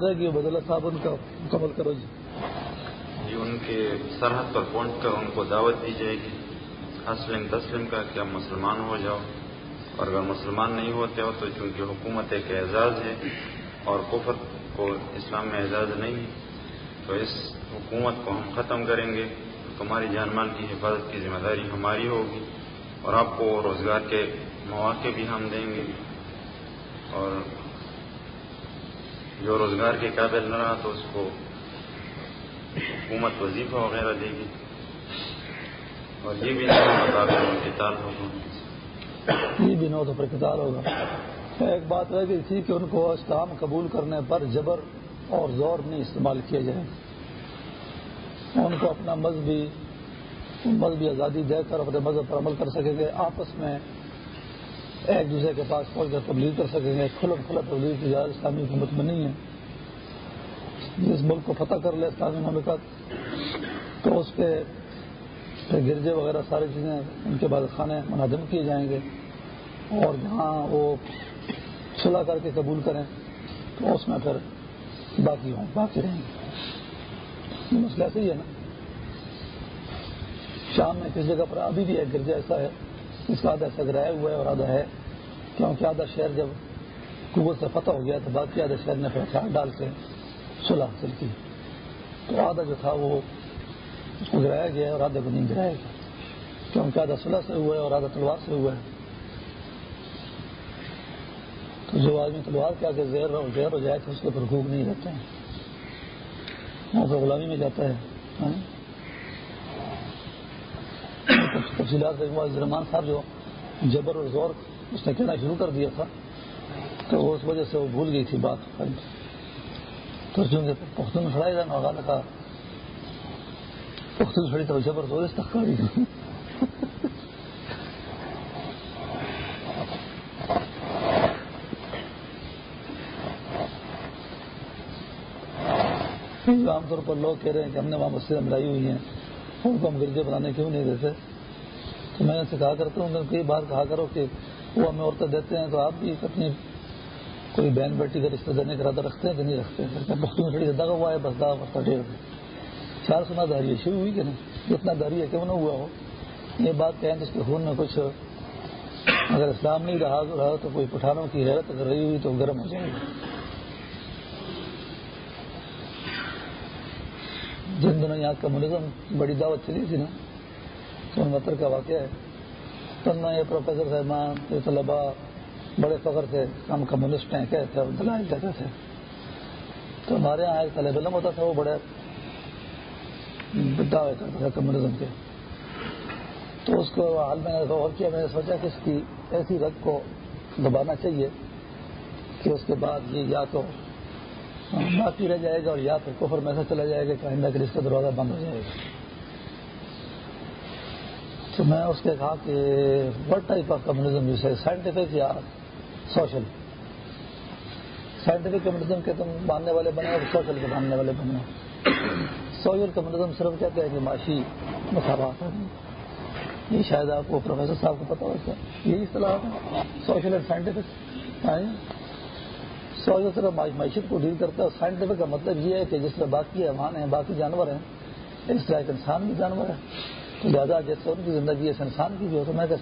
باتیں رہ گئی بدلہ صاحب ان کا مکمل کرو جی۔ جی ان کے سرحد پر پہنچ کر ان کو دعوت دی جائے گی۔ اسلم تسلم کا کہ آپ مسلمان ہو جاؤ۔ اور اگر مسلمان نہیں ہوتے ہو تو چونکہ حکومت ایک اعزاز ہے اور کفر کو اسلام میں اعزاز نہیں ہے، تو اس حکومت کو ہم ختم کریں گے۔ تمہاری جان مال کی حفاظت کی ذمہ داری ہماری ہوگی اور آپ کو روزگار کے مواقع بھی ہم دیں گے۔ اور جو روزگار کے قابل نہ رہا تو اس کو حکومت وظیفہ وغیرہ دے گی۔ اور یہ بھی کتاب ہوگا یہ بھی نو تو پر ہوگا۔ ایک بات رہ گئی تھی کہ ان کو اسلام قبول کرنے پر جبر اور زور نہیں استعمال کیا جائے۔ ان کو اپنا مذہبی مذہبی آزادی دے کر اپنے مذہب پر عمل کر سکیں گے آپس میں ایک دوسرے کے پاس پہنچ کر تبلیغ کر سکیں گے کھلت کھلا تبلیغ کی جائے اسلامی حکومت میں نہیں ہے۔ جس ملک کو فتح کر لے اسلامی مملکت، تو اس کے گرجے وغیرہ ساری چیزیں ان کے بعد کھانے منہدم کیے جائیں گے۔ اور جہاں وہ صلاح کر کے قبول کریں، تو اس میں پھر باقی ہوں، باقی رہیں گے۔ مسئلہ ایسا ہی ہے نا۔ شام میں کس جگہ پر ابھی بھی ایک گرجا ایسا ہے اس کا آدھا سگرایا ہوا ہے اور آدھا ہے، کیونکہ آدھا شہر جب قوت سے فتح ہو گیا تو باقی آدھا شہر نے پھر ہتھیار ڈال کے صلح حاصل کی۔ تو آدھا جو تھا وہ اس کو گرایا گیا اور آدھا کو نہیں گرایا گیا۔ کیونکہ آدھا صلح سے ہوا ہے اور آدھا تلوار سے ہوا ہے۔ تو جو آدمی تلوار کے آگے زیر زیر ہو جائے تو اس کے اوپر حقوق نہیں رہتے ہیں۔ وہاں پر غلامی میں جاتا ہے ہاں؟ تفصیلات رحمان صاحب جو جبر اور زور اس نے کہنا شروع کر دیا تھا، تو اس وجہ سے وہ بھول گئی تھی بات۔ تو چونکہ پختون کھڑائی رہا غالہ کا پختون کھڑی تو جبر زور اس تک کھڑی عام طور پر لوگ کہہ رہے ہیں کہ ہم نے وہاں مسجد ملائی ہوئی ہیں۔ ان کو ہم گرجے بنانے کیوں نہیں دیتے؟ تو میں نے سے کہا کرتا ہوں کئی بار کہا کرو کہ وہ ہمیں عورتیں دیتے ہیں تو آپ بھی اپنی کوئی بہن بیٹی کا رشتہ دینے کا ارادہ رکھتے ہیں کہ نہیں رکھتے؟ پختون کھڑی دگا ہوا ہے، بس دا داغ ڈیڑھ چار سنا داری ہے، شروع ہوئی کہ نہیں؟ جتنا داری ہے، کیوں نہ ہوا ہو؟ یہ بات کہیں تو اس کے خون میں کچھ اگر اسلام نہیں رہا رہا تو کوئی پٹھانوں کی حیرت اگر رہی ہوئی تو گرم ہو جائے گی۔ جن دنوں یہاں کمیونزم بڑی دعوت چلی تھی نا سون متر مطلب کا واقعہ ہے۔ تب میں یہ پروفیسر صاحبان، یہ طلبا بڑے فخر تھے ہم کمیونسٹ ہیں، کہتے دلائل کہتے تھے۔ تو ہمارے یہاں ایک طالب علم ہوتا تھا، وہ بڑے دعوے کرتا تھا کمیونزم کے۔ تو اس کو حال میں غور کیا، میں نے سوچا کہ اس کی ایسی رگ کو دبانا چاہیے کہ اس کے بعد یہ یا تو باقی رہ جائے گا اور یا پھر کفر میں سے چلا جائے گا کہ آئندہ کے رشتے دروازہ بند ہو جائے گا۔ تو میں اس کے کہا کہ what type of communism use ہے سائنٹیفک یا سوشل سائنٹیفک کمیونزم کے تم ماننے والے بنے اور سوشل کے ماننے والے بنے۔ سوشل کمیونزم صرف کہتے ہیں کہ معاشی مساوات ہے یہ شاید آپ کو پروفیسر صاحب کو پتا ہوتا ہے یہی اصطلاح ہے۔ سوشل اینڈ سائنٹیفک سوشل صرف معیشت کو ڈیل کرتا ہے۔ سائنٹیفک کا مطلب یہ ہے کہ جس طرح باقی امان ہیں، باقی جانور ہیں، اس طرح ایک انسان بھی جانور ہے۔ تو زیادہ جیسے ان کی زندگی ہے انسان کی بھی ہو تو میں کہ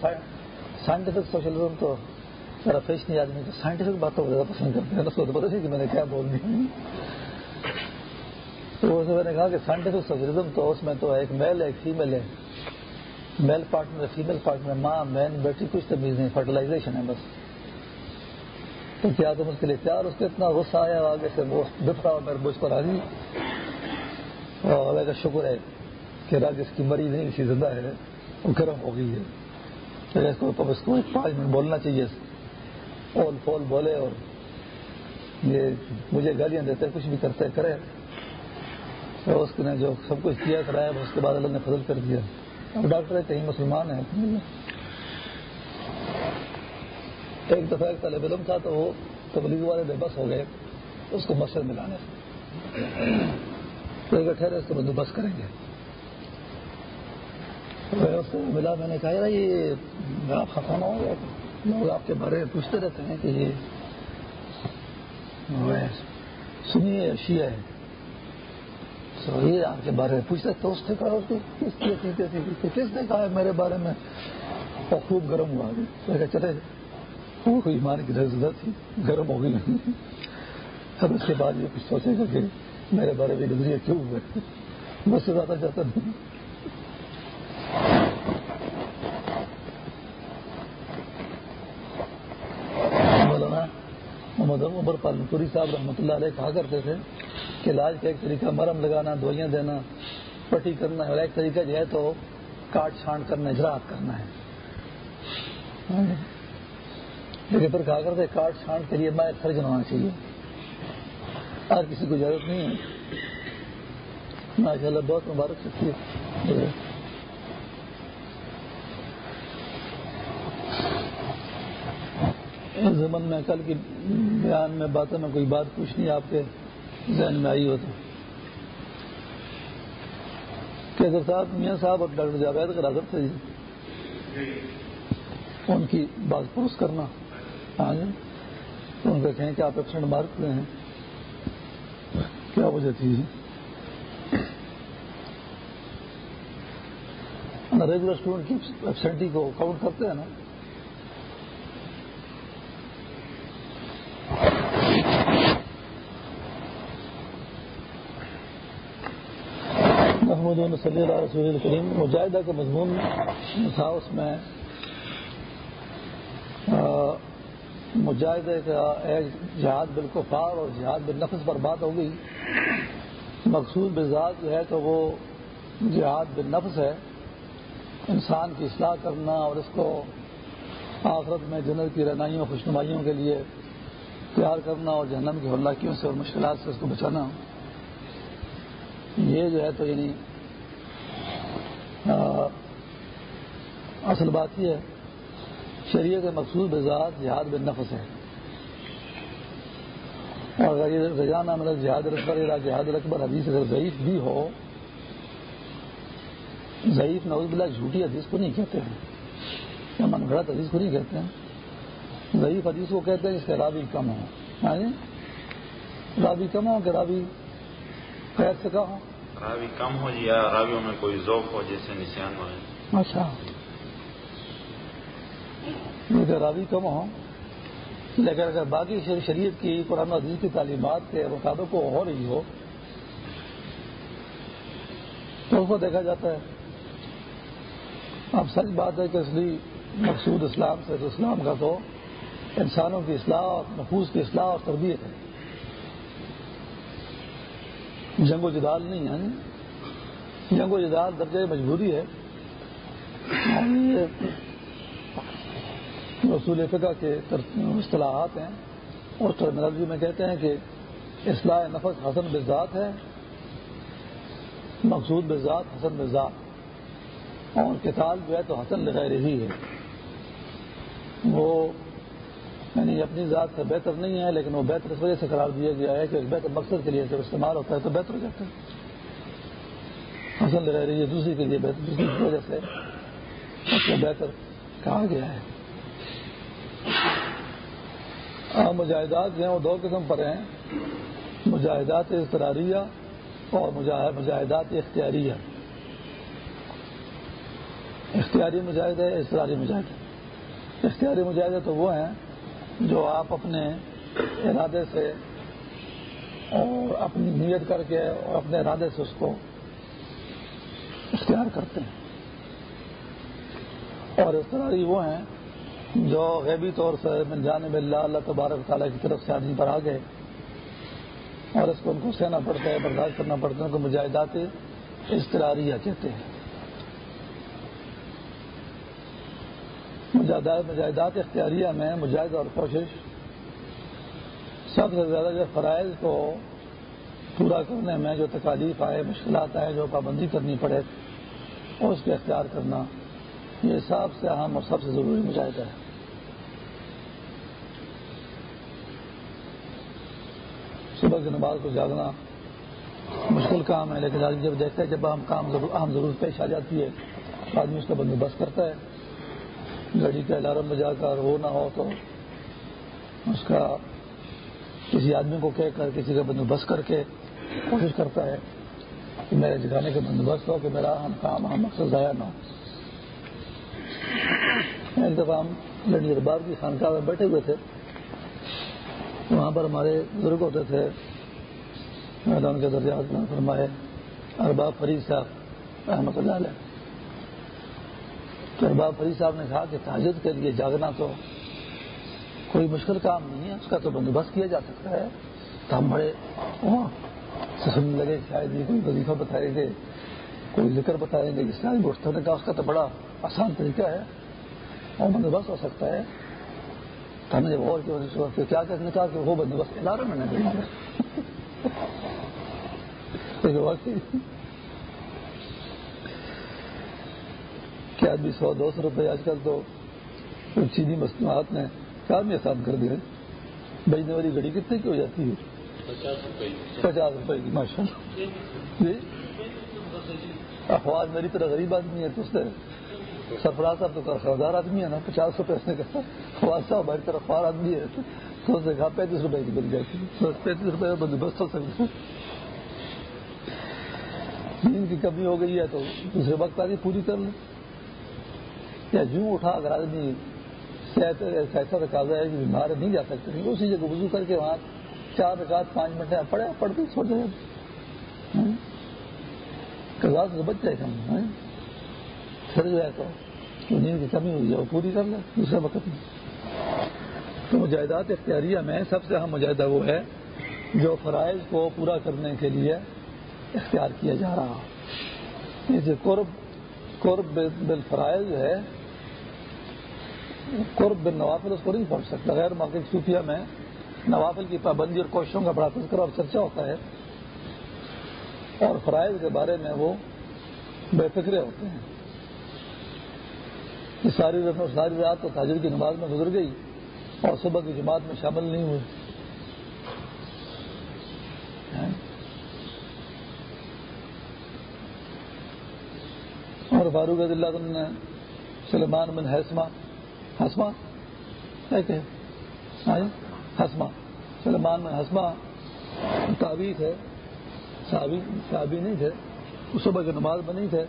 سائنٹیفک سوشلزم تو میرا پیش نہیں آدمی سائنٹیفک باتوں کو زیادہ پسند کرتے ہیں۔ اس کو تو پتا نہیں کہ میں نے کیا بول دی۔ تو اسے میں نے کہا کہ سائنٹیفک سوشلزم تو اس میں تو ایک میل ہے، ایک فیمل ہے۔ میل پارٹنر فیمل پارٹنر ماں مین بیٹی، کچھ تمیز نہیں فرٹیلائزیشن ہے بس۔ تو کیا تم اس کے لیے پیار اس کو اتنا غصہ آیا آگے سے، وہ بفرا میرے بوجھ پر آ گئی اور اللہ کا شکر ہے کہ راج اس کی مری نہیں اسی زندہ ہے، وہ گرم ہو گئی ہے۔ اس کو اس کو پانچ منٹ بولنا چاہیے۔ پول پول بولے اور یہ مجھے گالیاں دیتے، کچھ بھی کرتے، کرے۔ اس نے جو سب کچھ کیا، کرایا اس کے بعد اللہ نے فضل کر دیا۔ اب ڈاکٹر کہیں مسلمان ہیں۔ ایک دفعہ ایک طالب علم تھا تو وہ تبلیغ والے بے بس ہو گئے، اس کو مسجد ملانے تو ایک ٹھہرے، اس کو بندوبست کریں گے۔ اس کو ملا، میں نے کہا، یار، یہ آپ خفا نہ ہو گیا لوگ آپ کے بارے میں پوچھتے رہتے ہیں کہ یہ سنیے اشیاء ہے۔ یہ آپ کے بارے میں پوچھتا تو اس نے کہا کس کس نے کہا میرے بارے میں؟ اور خوب گرم ہوا۔ چلے وہ ایمان کی ضرورت تھی، گرم ہو گئی۔ اب اس کے بعد یہ کچھ سوچے گا کہ میرے بارے میں نظریہ کیوں ہوئے بس سے زیادہ چاہتا نہیں۔ مولانا محمد عمر پالنپوری صاحب رحمۃ اللہ علیہ کہا کرتے تھے کہ علاج کا ایک طریقہ، مرم لگانا، دوائیاں دینا، پٹی کرنا، اور ایک طریقہ جو ہے تو کاٹ چھانٹ کرنا اجراعت کرنا ہے۔ لیکن پھر کہا کرتے کاٹ چھانٹ کے لیے میں سرجن ہونا چاہیے۔ ہر کسی کو ضرورت نہیں ہے۔ ماشاء اللہ بہت مبارک سکتی ہے زمن میں کل کی بیان میں باتوں میں کوئی بات پوچھنی آپ کے ذہن میں آئی ہو تو۔ کیسر صاحب، میاں صاحب اور ڈاکٹر جاوید کا حضرت تھے جی ان کی بات پرس کرنا۔ ہاں جی ان کا کہیں کہ آپ ایبسنٹ مارک لے ہیں۔ کیا وجہ تھی ریگولر اسٹوڈنٹ کی ایبسینٹی کو کاؤنٹ کرتے ہیں نا۔ محمود صلی اللہ رسول الکریم مجاہدہ کے مضمون تھا، اس میں مجاہدے کا ایک جہاد بالکفار اور جہاد بالنفس پر بات ہوگی مقصود بزاد جو ہے تو وہ جہاد بالنفس ہے۔ انسان کی اصلاح کرنا اور اس کو آخرت میں جنت کی رہنائیوں خوشنمائیوں کے لیے تیار کرنا اور جہنم کی ہلاکیوں سے اور مشکلات سے اس کو بچانا۔ یہ جو ہے تو یعنی اصل بات یہ ہے۔ شریعت مقصود بذات جہاد بن نفس ہے۔ اور اگر یہ رجانہ مطلب جہاد اکبر یا جہاد اکبر حدیث اگر ضعیف بھی ہو ضعیف نوز بلا جھوٹی حدیث کو نہیں کہتے ہیں۔ یا من گھڑت حدیث کو نہیں کہتے ہیں۔ ضعیف حدیث کو کہتے ہیں جس کے رابی کم ہو ہاں جی؟ رابی کم ہو کہ رابی قید سے کا ہو راوی کم ہو یا راویوں میں کوئی ذوق ہو جیسے نشان ہو اچھا۔ راوی کم ہو لیکن اگر باقی شریعت کی قرآن عزیز کی تعلیمات کے مطابق کو ہو رہی ہو، تو اس کو دیکھا جاتا ہے۔ اب سچ بات ہے کہ اصلی مقصود اسلام سے تو اسلام کا تو انسانوں کی اصلاح اور محفوظ کی اصلاح اور تربیت ہے۔ جنگ و جدال نہیں ہے۔ جنگ و جدال درجۂ مجبوری ہے۔ رسول فقہ کے اصطلاحات ہیں اور ٹرمنالوجی میں کہتے ہیں کہ اصلاح نفس حسن بذات ہے، مقصود بذات حسن بذات اور کتاب جو ہے تو حسن لغیر ہی ہے۔ وہ یعنی اپنی ذات سے بہتر نہیں ہے، لیکن وہ بہتر اس وجہ سے قرار دیا گیا ہے کہ ایک بہتر مقصد کے لیے جب استعمال ہوتا ہے تو بہتر ہو جاتا ہے حسن رہ رہی ہے، دوسری کے لیے بہتر دوسری وجہ سے اس کو بہتر کہا گیا ہے۔ ہاں، مجاہدات جو ہیں وہ دو قسم پر ہیں۔ مجاہدات اضطراریہ اور مجاہدات اختیاریہ۔ اختیاری مجاہدہ اضطراری مجاہدہ اختیاری مجاہدہ تو وہ ہیں جو آپ اپنے ارادے سے اور اپنی نیت کر کے اور اپنے ارادے سے اس کو اختیار کرتے ہیں۔ اور اضطراری وہ ہیں جو غیبی طور سے من جانب اللہ اللہ تبارک تعالیٰ کی طرف سے آدمی پر آ گئے اور اس کو ان کو سہنا پڑتا ہے، برداشت کرنا پڑتا ہے، ان کو مجاہدات اضطراریہ کہتے ہیں۔ مجاہدات اختیاریہ میں مجاہدہ اور کوشش سب سے زیادہ جو فرائض کو پورا کرنے میں جو تکالیف آئے، مشکلات آئے، جو پابندی کرنی پڑے اور اس کے اختیار کرنا یہ سب سے اہم اور سب سے ضروری مجاہدہ ہے۔ صبح کے نماز کو جاگنا مشکل کام ہے، لیکن آدمی جب دیکھتا ہے جب ہم کام اہم ضرورت پیش آ جاتی ہے تو آدمی اس کا بندوبست کرتا ہے۔ گاڑی کا الارم بجا کر وہ نہ ہو تو اس کا کسی آدمی کو کہہ کر، کسی کا بندوبست کر کے کوشش کرتا ہے کہ میرے جگانے کا بندوبست ہو، کہ میرا ہم کام ہم مقصد ضائع نہ ہو۔ یعنی ایک دفعہ ہم لڑی دربار کی خانقاہ میں بیٹھے ہوئے تھے وہاں پر ہمارے بزرگ ہوتے تھے، میدان کے درجات فرمائے، ارباب فرید صاحب رحمۃ اللہ علیہ۔ تو ارباب فرید صاحب نے کہا کہ تاجد کے لیے جاگنا تو کوئی مشکل کام نہیں ہے، اس کا تو بندوبست کیا جا سکتا ہے۔ تو ہم بڑے سننے لگے، شاید یہ کوئی وظیفہ بتائیں گے کوئی ذکر بتائیں گے جس طرح گوشت نے کہا اس کا تو بڑا آسان طریقہ ہے۔ اور بندوبست ہو سکتا ہے۔ ہم نے اور کیا کہنے کہا کہ وہ بندوبست ادارے میں نے کیا آدمی سو دو سو روپئے آج کل تو چینی مصنوعات نے کام ہی آسان کر دیا بجنے والی گھڑی کتنے کی ہو جاتی ہے؟ پچاس روپئے کی۔ ماشاء اللہ جی؟ افواج میری طرح غریب آدمی ہے تو اس نے سرفراز صاحب تو خریدار آدمی ہے نا، پچاس روپئے اس نے کہا فواد صاحب، ہماری طرف فار آدمی ہے۔ تو اس نے کہا، پینتیس روپئے کی بن جاتی پینتیس روپئے کا بندوبست ہو سکتا نیند کی کمی ہو گئی ہے تو دوسرے وقت آگے پوری کر لیں یا یوں اٹھا، اگر آدمی صحت ایسا تقاضا ہے کہ بیمار نہیں جا سکتے اسی جگہ وضو کر کے وہاں چار رکعت پانچ منٹ پڑے پڑھتے سو جائے۔ ہاں۔ کزاز سے بچ جائے کم ہاں۔ پھر جو ہے تو نیند کی کمی ہوئی ہے، وہ پوری کر لیں دوسرے وقت میں تو مجاہدات اختیاریہ میں سب سے اہم مجاہدہ وہ ہے جو فرائض کو پورا کرنے کے لیے اختیار کیا جا رہا جیسے قرب قرب بل فرائض جو ہے، قرب بن نوافل اس کو نہیں پہنچ سکتا۔ غیر موقع صوفیہ میں نوافل کی پابندی اور کوششوں کا بڑا تذکرہ اور چرچا ہوتا ہے۔ اور فرائض کے بارے میں وہ بے فکرے ہوتے ہیں۔ ساری ساری رات تو تاجر کی نماز میں گزر گئی اور صبح کی جماعت میں شامل نہیں ہوئی۔ اور فاروق اللہ نے سلمان بن حسما ہسما ہاں جی، ہسما سلمان بن ہسما تابی تھے، صحابی نہیں تھے صبح کی نماز میں نہیں تھے۔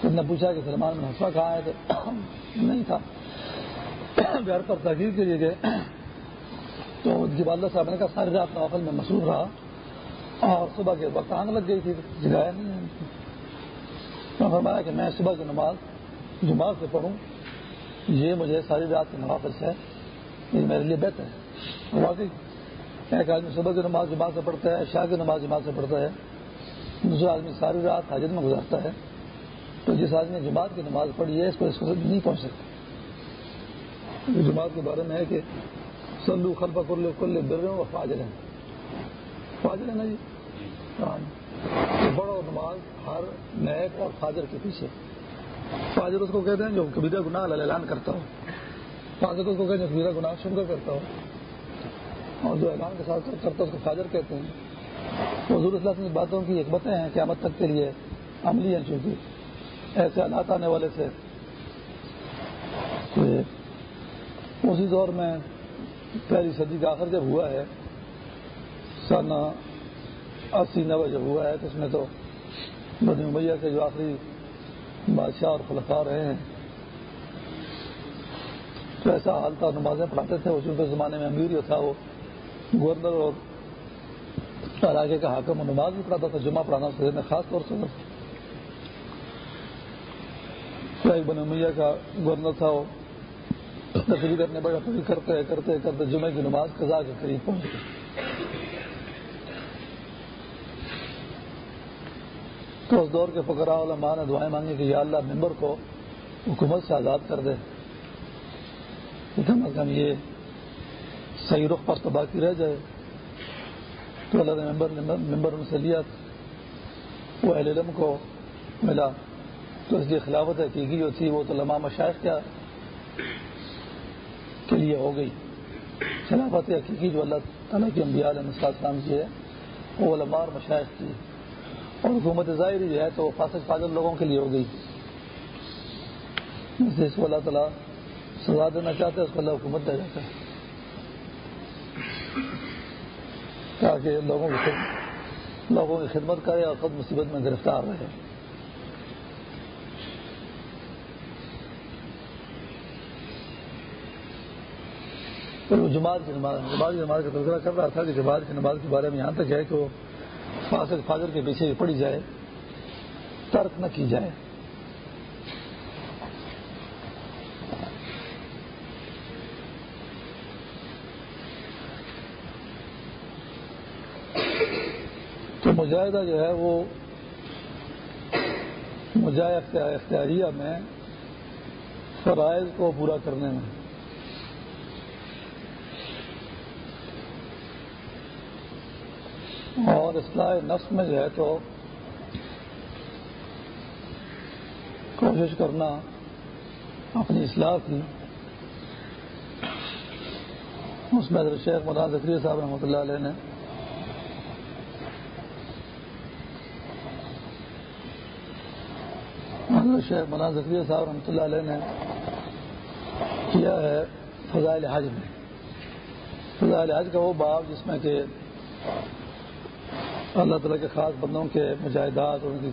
تو نے پوچھا کہ سلمان بن ہسما کہاں ہے تو نہیں تھا. گھر پر تحریر کے لیے گئے. تو ان صاحب نے کہا ساری رات نوافل میں مصروف رہا. اور صبح کے وقت آنگ لگ گئی تھی جگایا نہیں. فرمایا کہ میں صبح کی نماز جماعت سے پڑھوں. یہ مجھے ساری رات کی نوافل سے یہ میرے لیے بہتر ہے. واقعی. ایک آدمی صبح کی نماز جماعت سے پڑھتا ہے شاہ کی نماز جماعت سے پڑھتا ہے. دوسرا آدمی ساری رات حاجت میں گزارتا ہے. تو جس آدمی نے جماعت کی نماز پڑھی ہے، اس کو اس کو نہیں پہنچ سکتا جماعت کے بارے میں ہے کہ سلو خلفا کل کل بر و فاجر ہیں فاجر ہے نا جی ہاں بڑو نماز ہر نیک اور فاجر کے پیچھے۔ فاجر اس کو کہتے ہیں جو کبیرہ گناہ اعلان کرتا ہو۔ فاجر اس کو کہتے ہیں کبیرہ گناہ شنکر کرتا ہو۔ اور جو اعلان کے ساتھ کرتا ہے، اس کو فاجر کہتے ہیں۔ حضور اللہ کی باتوں کی حکمتیں ہیں قیامت تک کے لیے، عملی ہیں چونکہ۔ ایسے حالات آنے والے سے اسی دور میں پہلی صدی کا آخر جب ہوا ہے سن اسی نوے جب ہوا ہے، تو اس میں تو بنی امیہ کے جو آخری بادشاہ اور خلفا رہے ہیں، تو ایسا حال تھا، نمازیں پڑھاتے تھے اس کے زمانے میں امیر جو تھا، وہ گورنر اور علاقے کا حاکم و نماز بھی پڑھاتا تھا، جمعہ پڑھانا اس میں خاص طور سے ایک بن امیہ کا گورنر تھا وہ تقریر کرنے بڑا کرتے کرتے کرتے جمعہ کی نماز قضا کے قریب پہنچ گئی تو اس دور کے فقراء علماء نے دعائیں مانگی کہ یا اللہ ممبر کو حکومت سے آزاد کر دے۔ کم از کم یہ صحیح رخ پر تو باقی رہ جائے۔ تو اللہ نے ممبر ممبر ان سے لیا۔ وہ اہل علم کو ملا۔ تو اس کی خلافت حقیقی جو تھی وہ تو لمحہ مشاعر کیا کے لیے ہو گئی۔ خلافت حقیقی جو اللہ تعالیٰ کی انبیاء علیہ السلام کی ہے، وہ علماء اور مشاعر کی۔ ہے اور حکومت ظاہری جو ہے تو وہ فاسق فاضل لوگوں کے لیے ہو گئی۔ جس کو اللہ تعالیٰ سزا دینا چاہتے ہیں اس کو اللہ حکومت دے جاتا ہے۔ تاکہ لوگوں کی لوگوں کی خدمت کرے اور خود مصیبت میں گرفتار رہے۔ پھر وہ جماعت کی نماز جماعت کی نماز کا تذکرہ کر رہا تھا کہ جماعت کی نماز کے بارے میں یہاں تک ہے کہ وہ فاصل فاضر کے پیچھے پڑی جائے، ترک نہ کی جائے۔ تو مجاہدہ جو ہے وہ مجاہد اختیاریہ میں فرائض کو پورا کرنے میں اور اصلاح نفس میں جو ہے تو کوشش کرنا، اپنی اصلاح کی۔ اس میں شیخ مولانا ذکری صاحب رحمۃ اللہ علیہ نے شیخ مولانا ذکری صاحب رحمۃ اللہ علیہ نے کیا ہے فضائل حج میں۔ فضائل حج کا وہ باب جس میں کہ اللہ تعالیٰ کے خاص بندوں کے مجاہدات اور ان کی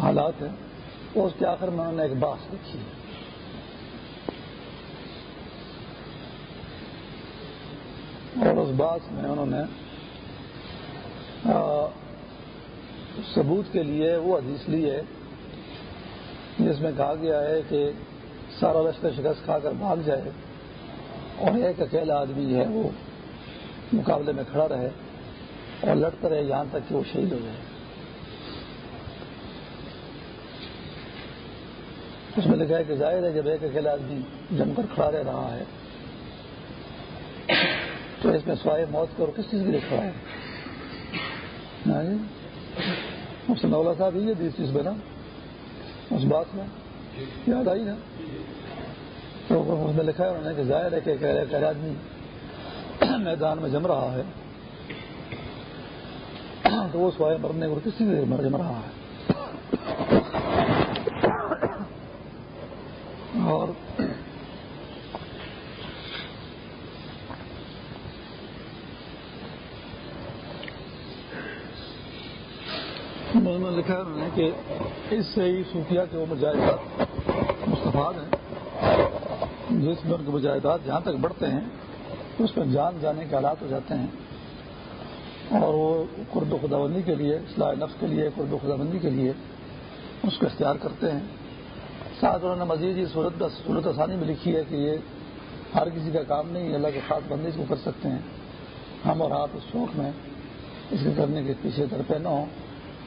حالات ہیں۔ اس کے آخر میں انہوں نے ایک باس لکھی۔ اور اس باس میں انہوں نے ثبوت کے لیے وہ حدیث لی ہے، جس میں کہا گیا ہے کہ سارا لشکر شکست کھا کر بھاگ جائے اور ایک اکیلا آدمی ہے وہ مقابلے میں کھڑا رہے۔ اور لڑتا رہے یہاں تک کہ وہ شہید ہو جائے اس میں لکھا ہے کہ ظاہر ہے، جب ایک اکیلا آدمی جم کر کھڑا رہ رہا ہے، تو اس میں سوائے موت کو اور کس چیز کے لیے کھڑا ہے؟ اس جی؟ سے مولا صاحب ہی بیس چیز بنا اس بات میں یاد آئی نا۔ تو اس میں لکھا ہے انہوں نے کہ ظاہر ہے کہ ایک آدمی میدان میں جم رہا ہے۔ تو وہ سوائے مرنے اور کسی سے مر جم رہا ہے اور لکھا ہے انہوں نے کہ اس سے ہی صوفیہ کے وہ مجاہدات مستفاد ہیں جس میں ان کے مجاہدات جہاں تک بڑھتے ہیں اس میں جان جانے کے حالات ہو جاتے ہیں اور وہ قرب خدا بندی کے لیے، اصلاح نفس کے لیے، قرب خدا بندی کے لیے اس کو اختیار کرتے ہیں۔ ساتھ انہوں نے مزید یہ صورت صورت آسانی میں لکھی ہے کہ یہ ہر کسی کا کام نہیں اللہ کے خاص بندی کو کر سکتے ہیں۔ ہم اور آپ اس شوق میں اس کے کرنے کے پیچھے پہ نہ ہوں۔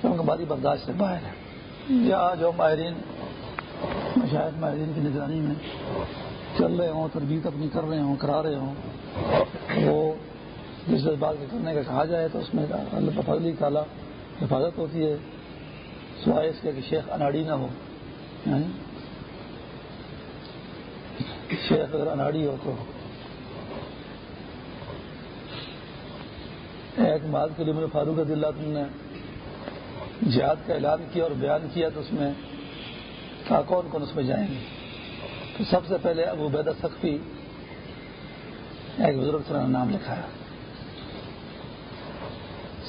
کیونکہ ہماری برداشت سے باہر ہے یا جو ماہرین شاید ماہرین کی نگرانی میں چل رہے ہوں، تربیت اپنی کر رہے ہوں، کرا رہے ہوں۔ وہ جس بات کے کرنے کا کہا جائے تو اس میں اللہ فضلی تعالیٰ حفاظت ہوتی ہے، سوائے اس کے کہ شیخ اناڑی نہ ہو۔ ہاں؟ شیخ اگر اناڑی ہو تو ایک مال کے لیے فاروق اللہ نے جہاد کا اعلان کیا اور بیان کیا تو اس میں کہا کون کون اس میں جائیں گے؟ تو سب سے پہلے ابو بیدہ سخفی ایک بزرگ سے نام لکھا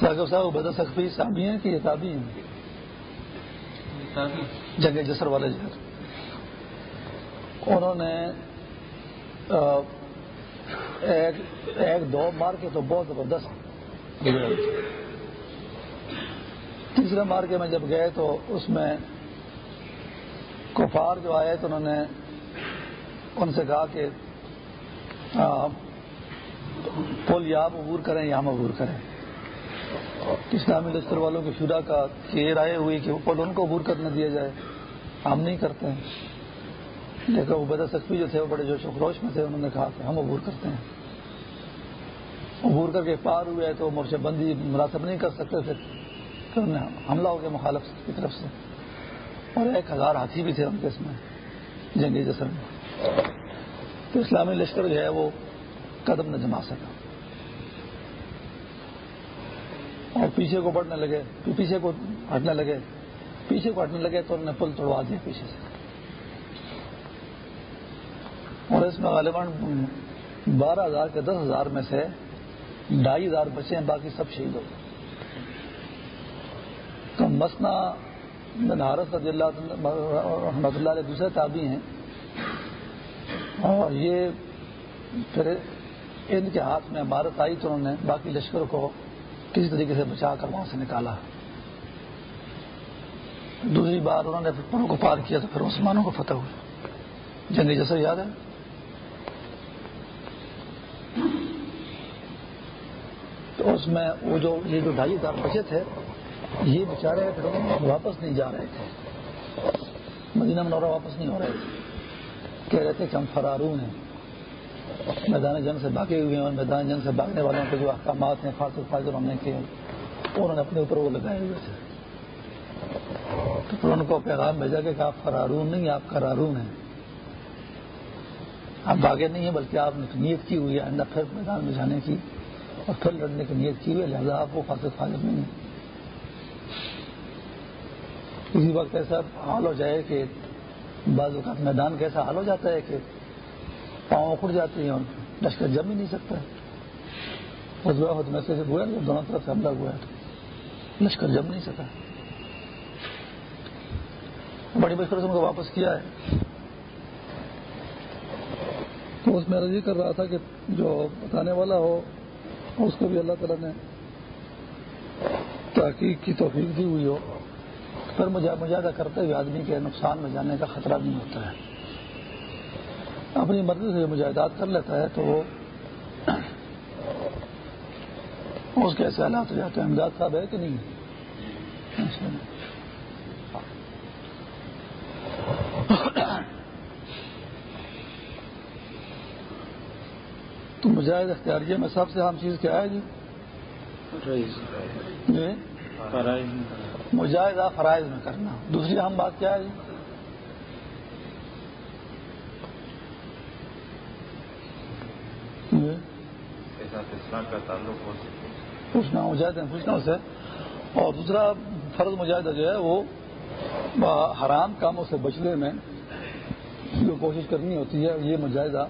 ہے ساگر صاحب بیدہ سخفی سامی ہیں کہ یہ تابی ہیں؟ جنگ جسر والے جہاز۔ انہوں نے ایک ایک دو مار کے تو بہت زبردست۔ تیسرے مار کے میں جب گئے تو اس میں کفار جو آئے تو انہوں نے ان سے کہا کہ پل یا عبور کریں یا ہم عبور کریں۔ اسلامی لشکر والوں کے شورا کا یہ رائے ہوئی کہ وہ ان کو عبور کرنے دیا جائے، ہم نہیں کرتے ہیں۔ لیکن وہ بدا سختی جو تھے، وہ بڑے جوش و خروش میں تھے، انہوں نے کہا کہ ہم عبور کرتے ہیں۔ عبور کر کے پار ہوئے، تو مورچہ بندی مراسب نہیں کر سکتے تھے۔ حملہ ہو گیا مخالف کی طرف سے۔ اور ایک ہزار ہاتھی بھی تھے ان کے اس میں، جنگی جسر میں۔ تو اسلامی لشکر جو ہے، وہ قدم نہ جما سکا۔ اور پیچھے کو بڑھنے لگے پیچھے کو ہٹنے لگے۔ پیچھے کو ہٹنے لگے تو انہوں نے پل توڑوا دیا پیچھے سے۔ اور اس میں غالباً بارہ ہزار کے دس ہزار میں سے ڈھائی ہزار بچے ہیں، باقی سب شہید ہو گئے۔ تو مسنا بنارس رضی اللہ رحمۃ اللہ علیہ دوسرے تابی ہیں۔ اور یہ پھر ان کے ہاتھ میں عمارت آئی تو انہوں نے باقی لشکر کو کسی طریقے سے بچا کر وہاں سے نکالا۔ دوسری بار انہوں نے پھر کو پار کیا تو پھر مسلمانوں کو فتح ہوئی۔ جنگی جیسے یاد ہے؟ تو اس میں وہ جو یہ جو ڈھائی ہزار بچے تھے، یہ بےچارے پھر واپس نہیں جا رہے تھے۔ مدینہ منورہ واپس نہیں ہو رہے تھے۔ کہہ رہے تھے کہ ہم فرارون ہیں۔ میدان جنگ سے بھاگے ہوئے ہیں اور میدان جنگ سے بھاگنے والوں کے جو احکامات ہیں فاصل فاضل ہم نے کیے انہوں نے اپنے اوپر وہ لگائے ہوئے تھے۔ تو ان کو پیغام بھیجا کہ آپ فرارون نہیں، آپ کرارون ہیں۔ آپ بھاگے نہیں ہیں، بلکہ آپ نے نیت کی ہوئی ہے آئندہ پھر میدان میں جانے کی اور پھر لڑنے کی نیت کی ہوئی ہے، لہٰذا آپ کو فاصل فاضل نہیں ہے۔ کسی وقت ایسا حال ہو جائے کہ بعض اوقات میدان کا ایسا حال ہو جاتا ہے کہ پاؤں اکڑ جاتے ہیں اور لشکر جم ہی نہیں سکتا۔ میں سے ہوا دونوں طرف سے حملہ ہوا ہے، لشکر جم نہیں سکا۔ بڑی مشکل سے ان کو واپس کیا ہے۔ تو اس میں رضی کر رہا تھا کہ جو بتانے والا ہو، اس کو بھی اللہ تعالیٰ نے تحقیق کی توفیق دی ہوئی ہو۔ پھر مجاہدہ کرتے ہوئے آدمی کے نقصان میں جانے کا خطرہ نہیں ہوتا ہے۔ اپنی مرضی سے مجاہدات کر لیتا ہے تو وہ اس کے ایسے حالات ہو جاتے ہیں۔ امداد صاحب ہے کہ نہیں تو مجاہد اختیاریہ میں سب سے عام چیز کیا ہے جی؟ مجاہدہ فرائض میں کرنا۔ دوسری اہم بات کیا ہے جی؟ پوچھنا مجاہد پوچھنا اسے۔ اور دوسرا فرض مجاہدہ جو ہے وہ حرام کاموں سے بچنے میں جو کوشش کرنی ہوتی ہے یہ مجاہدہ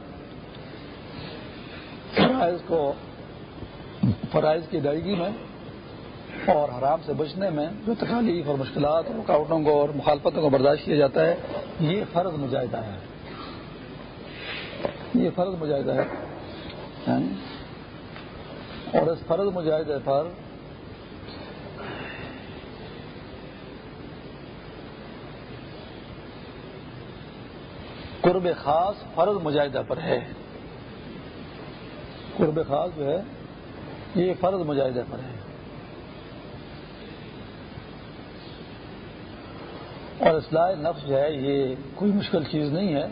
فرائض کو فرائض کی ادائیگی میں اور حرام سے بچنے میں جو تکالیف اور مشکلات اور رکاوٹوں کو اور مخالفتوں کو برداشت کیا جاتا ہے یہ فرض مجاہدہ ہے۔ یہ فرض مجاہدہ ہے۔ یعنی اور اس فرض مجاہدے پر قرب خاص فرض مجاہدہ پر ہے۔ قرب خاص جو ہے، یہ فرض مجاہدے پر ہے۔ اور اصلاح نفس جو ہے، یہ کوئی مشکل چیز نہیں ہے۔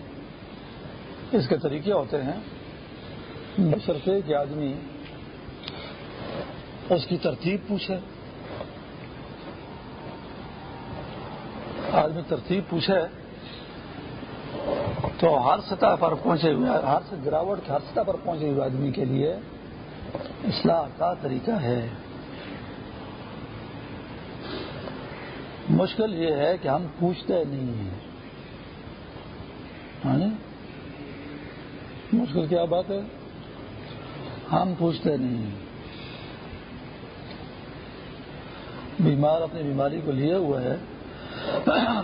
اس کے طریقے ہوتے ہیں۔ بشرطے کہ آدمی اس کی ترتیب پوچھے۔ آدمی ترتیب پوچھے تو ہر سطح پر پہنچے ہوئے، ہر گراوٹ کے ہر سطح پر پہنچے ہوئے آدمی کے لیے اصلاح کا طریقہ ہے۔ مشکل یہ ہے کہ ہم پوچھتے نہیں ہیں۔ ہاں جی؟ مشکل کیا بات ہے؟ ہم پوچھتے نہیں بیمار اپنی بیماری کو لیے ہوئے ہے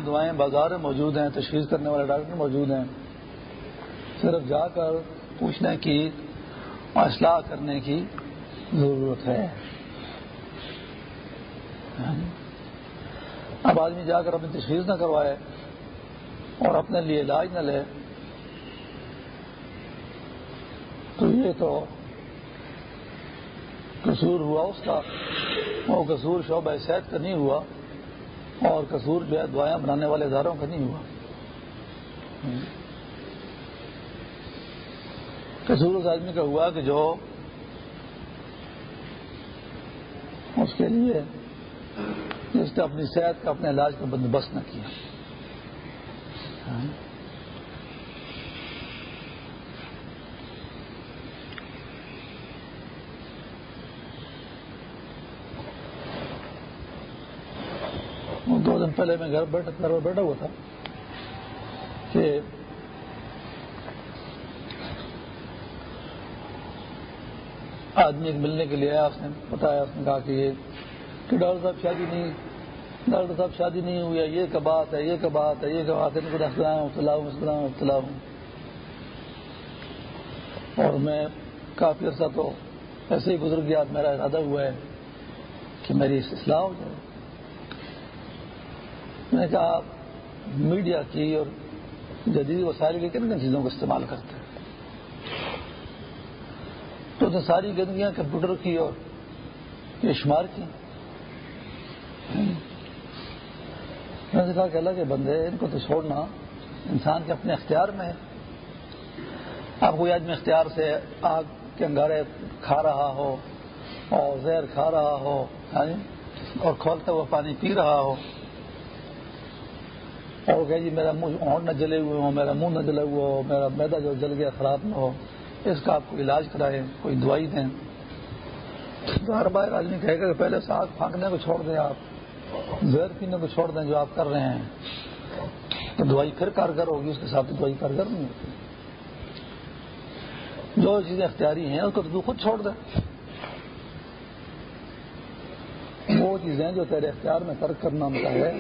دعائیں بازار میں موجود ہیں، تشخیص کرنے والے ڈاکٹر موجود ہیں۔ صرف جا کر پوچھنے کی اصلاح کرنے کی ضرورت ہے۔ ہاں جی۔ اب آدمی جا کر اپنی تشخیص نہ کروائے اور اپنے لیے علاج نہ لے، تو یہ تو قصور ہوا، اس کا وہ قصور شعبہ صحت کا نہیں ہوا اور قصور جو ہے دعائیں بنانے والے اداروں کا نہیں ہوا۔ قصور اس آدمی کا ہوا کہ جو اس کے لیے جس نے اپنی صحت کا، اپنے علاج کا بندوبست نہ کیا دو دن پہلے میں گھر بیٹھا گھر بیٹھا ہوا تھا کہ آدمی ملنے کے لیے آیا، اس نے بتایا، اس نے کہا کہ یہ کہ ڈاکٹر صاحب شادی نہیں، ڈاکٹر صاحب شادی نہیں ہوئی ہے یہ بات ہے، یہ بات ہے، یہ بات ہے ان کو مبتلا ہوں مبتلا ہوں اور میں کافی عرصہ تو ایسے ہی گزر گیا، میرا ارادہ ہوا ہے کہ میری اصلاح ہو جائے۔ میں نے کہا، میڈیا کی اور جدید وسائل کی کن کن چیزوں کو استعمال کرتے ہیں؟ تو نے ساری گندگیاں کمپیوٹر کی اور یہ شمار کی۔ میں نے کہا کہ اللہ کے بندے، ان کو تو چھوڑنا انسان کے اپنے اختیار میں ہے۔ اب کوئی آدمی اختیار سے آگ کے انگارے کھا رہا ہو اور زہر کھا رہا ہو یعنی، اور کھولتے ہوا پانی پی رہا ہو۔ اور کہ جی میرا منہ اونٹ نہ جلے ہوئے ہو میرا منہ نہ جلے ہوا ہو، میرا میدا جو جل گیا خراب نہ ہو، اس کا آپ کو علاج کرائیں، کوئی دوائی دیں۔ تو ہر بار آدمی کہے گا کہ پہلے ساگ پھانکنے کو چھوڑ دیں آپ، زہر پینے کو چھوڑ دیں جو آپ کر رہے ہیں۔ تو دوائی پھر کارگر ہوگی، اس کے ساتھ دوائی کارگر نہیں ہوتی۔ جو چیزیں اختیاری ہیں اس کو تو خود چھوڑ دیں۔ وہ چیزیں جو تیرے اختیار میں ترک کرنا ہوتا ہے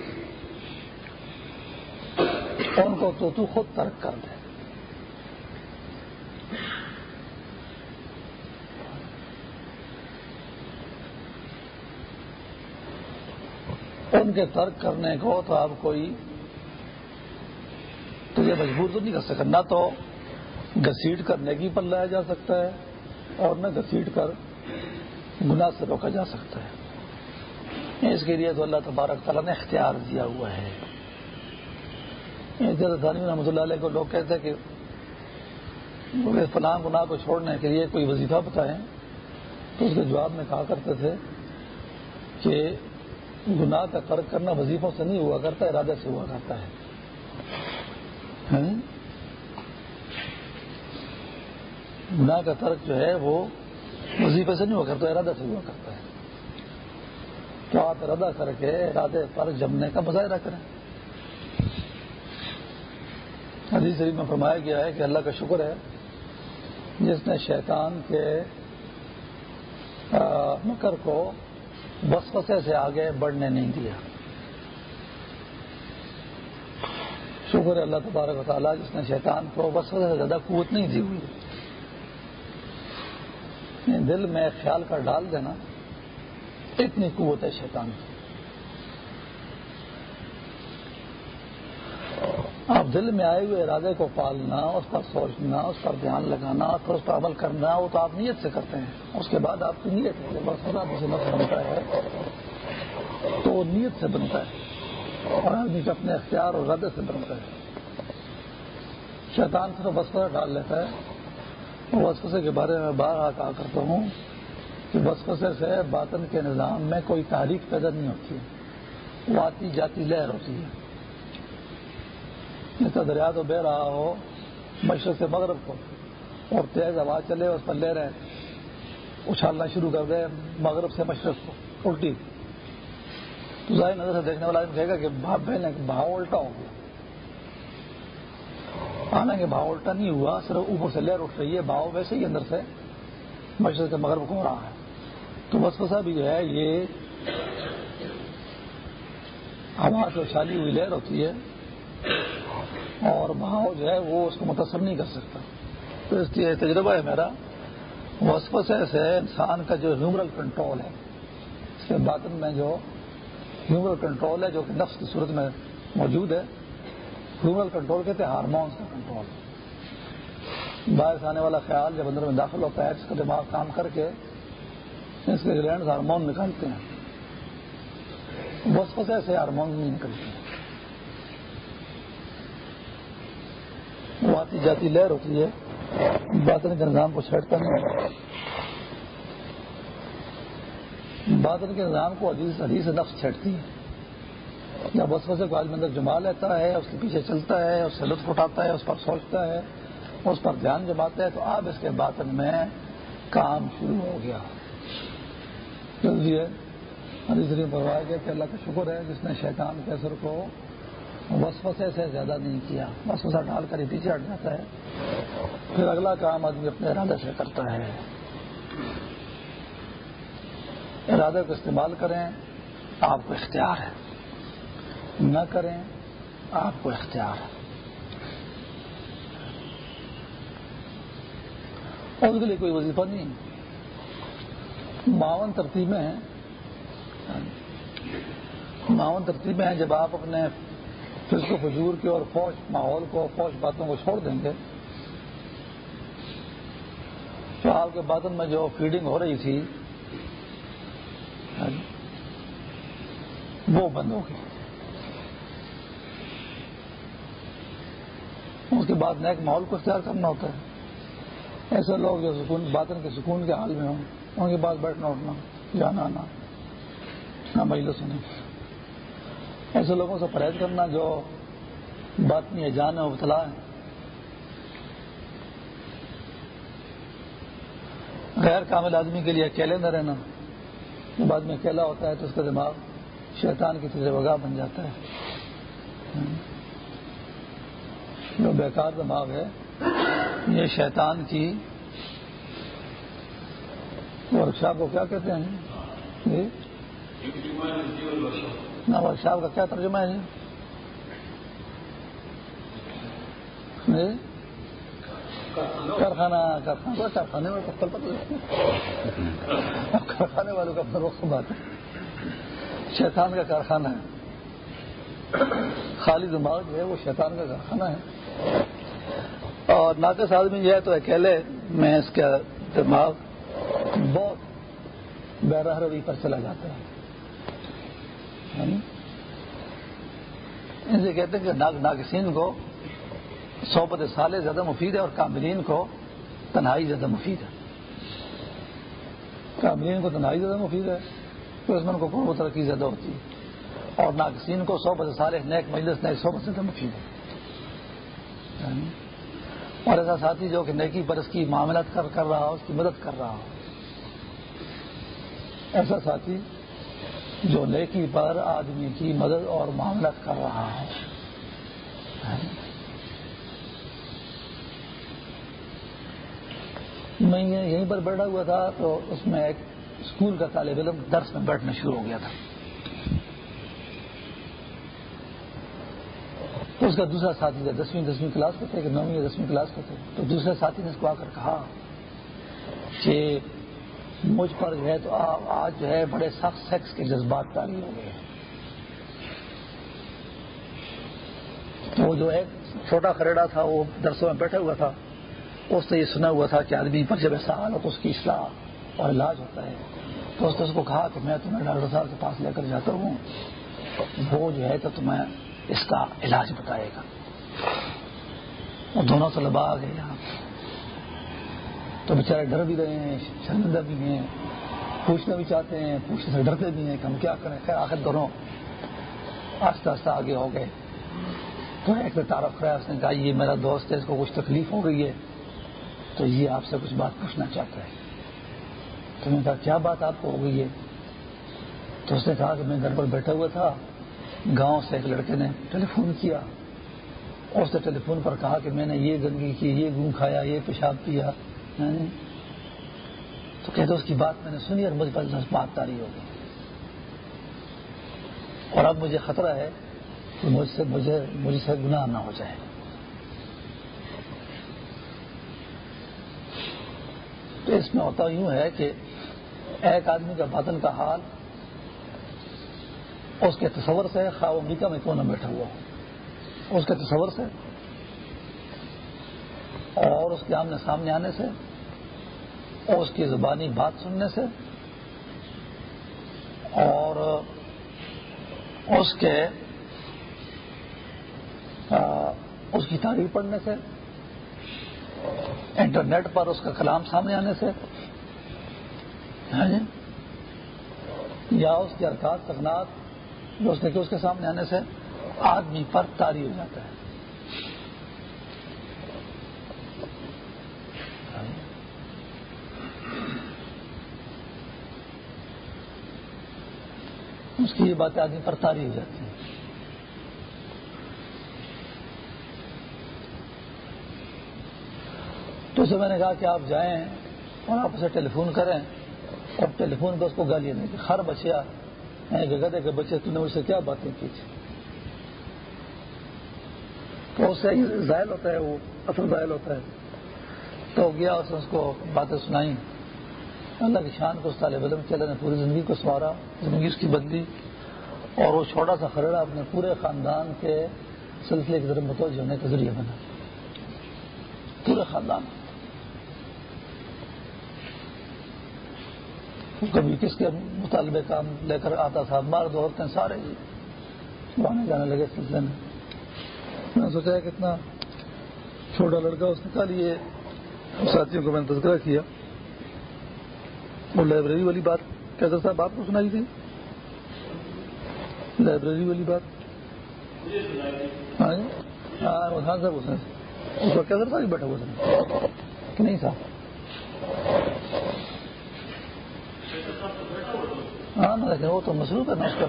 ان کو تو تو خود ترک کر دے۔ ان کے ترک کرنے کو تو آپ کوئی تجھے مجبور تو نہیں کر سکتا نہ تو گسیٹ کرنے کی پر لایا جا سکتا ہے اور نہ گسیٹ کر گناہ سے روکا جا سکتا ہے۔ اس کے لیے تو اللہ تبارک تعالیٰ نے اختیار دیا ہوا ہے۔ رحمۃ اللہ علیہ کو لوگ کہتے ہیں کہ فلاں گناہ کو چھوڑنے کے لیے کوئی وظیفہ بتائیں۔ تو اس کے جواب میں کہا کرتے تھے کہ گناہ کا ترک کرنا وظیفوں سے نہیں ہوا کرتا، ارادے سے ہوا کرتا ہے۔ گناہ کا ترک جو ہے وہ وظیفے سے نہیں ہوا کرتا ارادہ سے ہوا کرتا ہے۔ تو آپ ارادہ کر کے ارادے پر جمنے کا مظاہرہ کریں۔ حدیث شریف میں فرمایا گیا ہے کہ اللہ کا شکر ہے جس نے شیطان کے مکر کو بس سے آگے بڑھنے نہیں دیا۔ شکر ہے اللہ تبارک و تعالیٰ جس نے شیطان کو بسفسے سے زیادہ قوت نہیں دی ہوئی۔ دل میں خیال کر ڈال دینا، اتنی قوت ہے شیطان کی۔ آپ دل میں آئے ہوئے ارادے کو پالنا، اس پر سوچنا، اس پر دھیان لگانا پھر اس پر عمل کرنا، وہ تو آپ نیت سے کرتے ہیں۔ اس کے بعد آپ کی نیت ہے، بس خدا سے مت بنتا ہے۔ تو وہ نیت سے بنتا ہے۔ اور آدمی کے اپنے اختیار اور ارادے سے بنتا ہے۔ شیطان سے تو بسپسا ڈال لیتا ہے۔ وہ کے بارے میں بار کہا کرتا ہوں کہ بسپسے سے باطن کے نظام میں کوئی تاریخ پیدا نہیں ہوتی۔ وہ آتی جاتی لہر ہوتی ہے۔ جس کا دریا تو بہ رہا ہو، مشرق سے مغرب کو۔ اور تیز آواز چلے، اس پر لے رہے اچھالنا شروع کر دے مغرب سے مشرق کو۔ الٹی۔ تو ظاہر نظر سے دیکھنے والا کہے گا کہ بہنے بھاؤ الٹا ہو گیا۔ حالانکہ بھاؤ الٹا نہیں ہوا، صرف اوپر سے لہر اٹھ رہی ہے بھاؤ ویسے ہی اندر سے مشرق سے مغرب کو ہو رہا ہے۔ تو بس بسا بھی جو ہے، یہ ہوا سے اچھالی ہوئی لہر ہوتی ہے اور بہاؤ جو ہے وہ اس کو متاثر نہیں کر سکتا۔ تو اس لیے تجربہ ہے میرا وسپسے سے انسان کا جو ہیومرل کنٹرول ہے، اس کے باطن میں جو ہیومرل کنٹرول ہے، جو کہ نفس کی صورت میں موجود ہے ہیومرل کنٹرول کہتے ہیں ہارمونس کا کنٹرول باہر سے آنے والا خیال جب اندر میں داخل ہوتا ہے، اس کا دماغ کام کر کے اس کے گلینڈ ہارمون نکالتے ہیں۔ وسپسے سے ہارمون نہیں نکلتے۔ ہیں وہ آتی جاتی لہر ہوتی ہے۔ باطن کے نظام کو چھیڑتا نہیں۔ باطن کے نظام کو حدیث حدیث نفس چھیڑتی ہے۔ یا بس بسے کو آدمی اندر جما لیتا ہے، اس کے پیچھے چلتا ہے، اس سے لطف اٹھاتا ہے، اس پر سوچتا ہے، اس پر دھیان جماتا ہے تو اب اس کے باطن میں کام شروع ہو گیا۔ جلدی ہے حدیث پرواہ گیا کہ اللہ کا شکر ہے جس نے شیطان کے اثر کو وسوسے سے زیادہ نہیں کیا۔ وسوسہ ڈال کر ہی پیچھے ہٹ جاتا ہے۔ پھر اگلا کام آدمی اپنے ارادے سے کرتا ہے۔ ارادے کو استعمال کریں، آپ کو اختیار ہے۔ نہ کریں، آپ کو اختیار ہے۔ اس کے لیے کوئی وظیفہ نہیں۔ معاون ترتیبیں ہیں۔ معاون ترتیبیں ہیں۔ جب آپ اپنے فزق و فجور کے اور فوج ماحول کو فوج باتوں کو چھوڑ دیں گے۔ تو کے باطن میں جو فیڈنگ ہو رہی تھی ہاں جی، وہ بند ہوگی اس کے بعد نیک ماحول کو اختیار کرنا ہوتا ہے۔ ایسے لوگ جو سکون، باطن کے سکون کے حال میں ہوں، ان کے بعد بیٹھنا، اٹھنا، جانا، آنا، نہ مہیلوں سنیں ایسے لوگوں سے پرہیز کرنا جو بات نہیں ہے جان ہے ابتلا ہے۔ غیر کامل آدمی کے لیے اکیلے نہ رہنا۔ جب آدمی اکیلا ہوتا ہے تو اس کا دماغ شیطان کی طرح وگاہ بن جاتا ہے۔ جو بیکار دماغ ہے، یہ شیطان کی ورکشاپ کو کیا کہتے ہیں؟ جی۔ جی نہ کا کیا ترجمہ ہے جی؟, جی؟ کارخانہ کارخانہ کارخانے میں کارخانے والوں کا اپنا رخ بات ہے۔ شیطان کا کارخانہ ہے۔ خالی دماغ جو ہے وہ شیطان کا کارخانہ ہے۔ اور ناقص آدمی جو ہے تو اکیلے میں اس کا دماغ بہت بہرہ روی پر چلا جاتا ہے۔ یعنی، ان سے کہتے ہیں کہ ناقصین کو صحبت سالے زیادہ مفید ہے اور کامرین کو تنہائی زیادہ مفید ہے۔ کامرین کو تنہائی زیادہ مفید ہے، تو اس میں ان کو قرب و ترقی زیادہ ہوتی ہے۔ اور ناقصین کو صحبت سالے نیک مجلس، نیک صحبت زیادہ مفید ہے۔ یعنی، اور ایسا ساتھی جو کہ نیکی پر اس کی معاملات کر کر رہا ہو، اس کی مدد کر رہا ہو۔ ایسا ساتھی جو نیکی پر آدمی کی مدد اور معاملات کر رہا ہے۔ میں یہیں پر بیٹھا ہوا تھا تو اس میں ایک اسکول کا طالب علم درس میں بیٹھنا شروع ہو گیا تھا۔ تو اس کا دوسرا ساتھی تھا دسویں دسویں کلاس کا تھے کہ نویں دسویں کلاس کا تھے، تو دوسرے ساتھی نے اس کو آ کر کہا کہ مجھ پر جو ہے تو آج جو ہے بڑے سخت سیکس کے جذبات تاری ہو گئے تو جو ایک چھوٹا خریدا تھا، وہ درسوں میں بیٹھا ہوا تھا۔ اس نے یہ سنا ہوا تھا کہ آدمی پر جب ایسا حال ہو تو اس کی اصلاح اور علاج ہوتا ہے، تو اس نے اس کو کہا کہ میں تمہیں ڈاکٹر صاحب کے پاس لے کر جاتا ہوں۔ وہ جو ہے تو تمہیں اس کا علاج بتائے گا۔ وہ دونوں طلبا آ گئے یہاں۔ تو بیچارے ڈر بھی رہے ہیں، شرمندہ بھی ہیں، پوچھنا بھی چاہتے ہیں پوچھنے سے ڈرتے بھی ہیں کہ ہم کیا کریں؟ خیر، آخر دونوں آہستہ آہستہ آگے ہو گئے۔ تو ایک نے تعارف کرایا، اس نے کہا، یہ میرا دوست ہے، اس کو کچھ تکلیف ہو گئی ہے۔ تو یہ آپ سے کچھ بات پوچھنا چاہتا ہے۔ تو میں نے کہا، کیا بات آپ کو ہو گئی ہے؟ تو اس نے کہا کہ میں گھر پر بیٹھا ہوا تھا، گاؤں سے ایک لڑکے نے ٹیلی فون کیا اس نے ٹیلی فون پر کہا کہ میں نے یہ گندگی کی، یہ گوں کھایا، یہ پیشاب کیا۔ تو کہتے اس کی بات میں نے سنی اور مجھ پر بات تاری ہو گئی۔ اور اب مجھے خطرہ ہے کہ مجھ سے مجھے مجھ سے گناہ نہ ہو جائے۔ تو اس میں ہوتا یوں ہے کہ ایک آدمی کا باطن کا حال اس کے تصور سے خواب امریکہ میں کیوں نہ بیٹھا ہوا ہو۔ اس کے تصور سے اور اس کے آمنے سامنے آنے سے اور اس کی زبانی بات سننے سے اور اس کے اس کی تعریف پڑھنے سے، انٹرنیٹ پر اس کا کلام سامنے آنے سے ہاں جی، یا اس کے ارکات تکنات جو اس نے کہ اس کے سامنے آنے سے، آدمی پر تاری ہو جاتا ہے۔ اس کی یہ باتیں آدمی پر تاری ہو جاتی ہیں۔ تو اسے میں نے کہا کہ آپ جائیں اور آپ اسے ٹیلی فون کریں۔ اور ٹیلی فون پہ اس کو گالیاں نہیں کہ ہر بچیا گدے کے بچے، تم نے مجھ سے کیا باتیں کی تھی؟ تو اس سے ظاہر ہوتا ہے، وہ اصل ظاہر ہوتا ہے۔ تو گیا اس نے اس کو باتیں سنائی اللہ کی شان کو اس طالب علم کے اللہ نے پوری زندگی کو سوارا، زندگی اس کی بدلی۔ اور وہ چھوٹا سا خریدا اپنے پورے خاندان کے سلسلے کی طرف متوجہ ہونے کا ذریعہ بنا۔ پورے خاندان۔ کبھی کس کے مطالبے کام لے کر آتا تھا، مرد عورتیں سارے جی آنے جانے لگے سلسلے میں۔ میں نے سوچا کتنا چھوٹا لڑکا اس نے کہا لیے ساتھیوں کو میں نے تذکرہ کیا۔ وہ لائبریری والی بات کیسا صاحب، آپ کو سنائی تھی؟ لائبریری والی بات۔ ہاں جی؟ ہاں صاحب اس نے اس وقت کیسا صاحب بیٹھا ہوا کہ نہیں صاحب ہاں لیکن وہ تو مصروف ہے نا، اس کا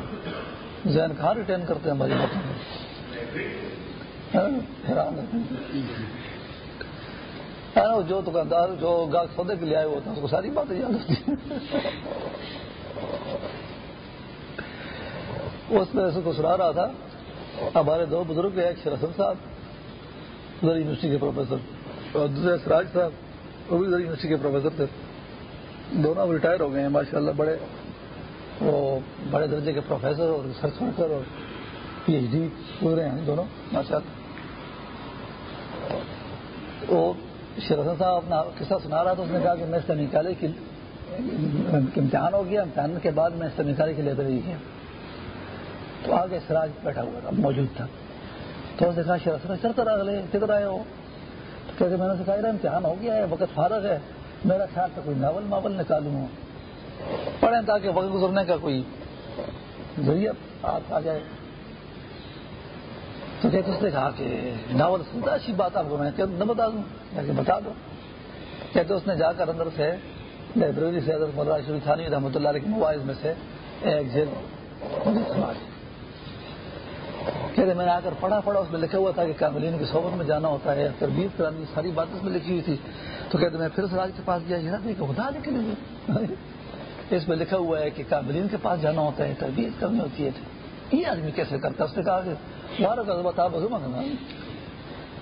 ذہن کہاں ریٹرن کرتے ہیں ہماری باتوں میں ہاں، حیران ہاں، جو دکاندار، جو گاہک سودے کے لیے آئے ہوتے ہیں اس کو ساری باتیں یاد ہوتی ہیں۔ اس میں سے کو سنا رہا تھا، ہمارے دو بزرگ ایک شرسن صاحب، ادھر یونیورسٹی کے پروفیسر، اور دوسرے سراج صاحب، وہ بھی ادھر یونیورسٹی کے پروفیسر تھے۔ دونوں ریٹائر ہو گئے ہیں، ماشاء اللہ، بڑے، وہ بڑے درجے کے پروفیسر اور ریسرچ ورکر اور پی ایچ ڈی گزرے ہیں دونوں، ماشاء اللہ۔ وہ صاحب اپنا قصہ سنا رہا تو اس نے کہا کہ میں اس نکالے کی امتحان ہو گیا، امتحان کے بعد میں اس نکالے کے لائبریری گیا۔ تو آگے سراج بیٹھا ہوا تھا، موجود تھا۔ تو اس نے کہا شرسن سر کر اگلے کدھر آئے ہو تو کہ میں نے کہا امتحان ہو گیا ہے، وقت فارغ ہے، میرا خیال تھا کوئی ناول ماول نکالوں۔ پڑھیں تاکہ وقت گزرنے کا کوئی ذریعہ آ جائے۔ تو کہتے اس نے کہا کہ ناول سنتا اچھی بات آپ کو میں نہ بتا دوں کہ بتا دو کہتے اس نے جا کر اندر سے لائبریری سے حضرت مولانا شریف تھانی رحمۃ اللہ علیہ کے مواعظ میں سے ایک جیل کہتے میں نے آ کر پڑھا پڑھا، اس میں لکھا ہوا تھا کہ کاملین کی صحبت میں جانا ہوتا ہے، تربیت کرانی ساری بات اس میں لکھی ہوئی تھی۔ تو کہتے میں پھر سراج کے پاس گیا جناب کہ خدا لکھ لیجیے اس میں لکھا ہوا ہے کہ کاملین کے پاس جانا ہوتا ہے، تربیت کرنی ہوتی ہے۔ یہ آدمی کیسے کرتا اس نے کہا کہ تمہارا کا بتا بزو منگنا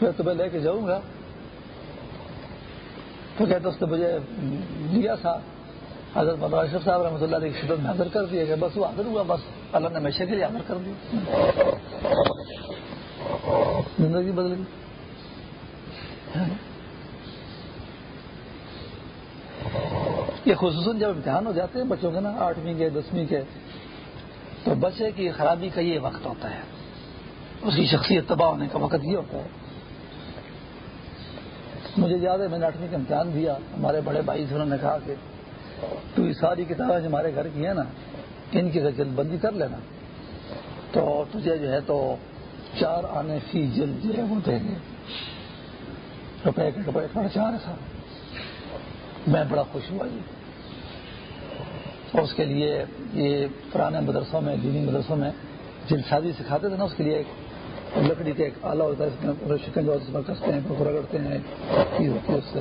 میں تمہیں لے کے جاؤں گا۔ تو کہتے اس نے مجھے لیا تھا۔ حضرت مولانا اشرف صاحب رحمۃ اللہ علیہ کی خدمت میں حاضر کر دیا کہ بس وہ حاضر ہوا، بس اللہ نے ہمیشہ کے لیے حاضر کر دیا زندگی بدل گئی۔ یہ خصوصاً جب امتحان ہو جاتے ہیں، بچوں کے نا آٹھویں کے، دسویں کے، تو بچے کی خرابی کا یہ وقت ہوتا ہے۔ اس کی شخصیت تباہ ہونے کا وقت یہ ہوتا ہے۔ مجھے یاد ہے، میں نے آٹھویں کا امتحان دیا، ہمارے بڑے بھائی سے انہوں نے کہا کہ تو یہ ساری کتابیں جو ہمارے گھر کی ہیں نا، ان کی جلد بندی کر لینا۔ تو تجھے جو ہے تو چار آنے فی جلد جو ہے وہ دیں گے۔ روپے کے روپے تھوڑا چار ہے میں بڑا خوش ہوا جی۔ اور اس کے لیے یہ پرانے مدرسوں میں، دینی مدرسوں میں جن شادی سکھاتے تھے نا، اس کے لیے لکڑی کا ایک آلہ ہوتا ہے، اس میں شکن جو کستے ہیں رگڑتے ہیں، چیز ہوتی ہے اس سے۔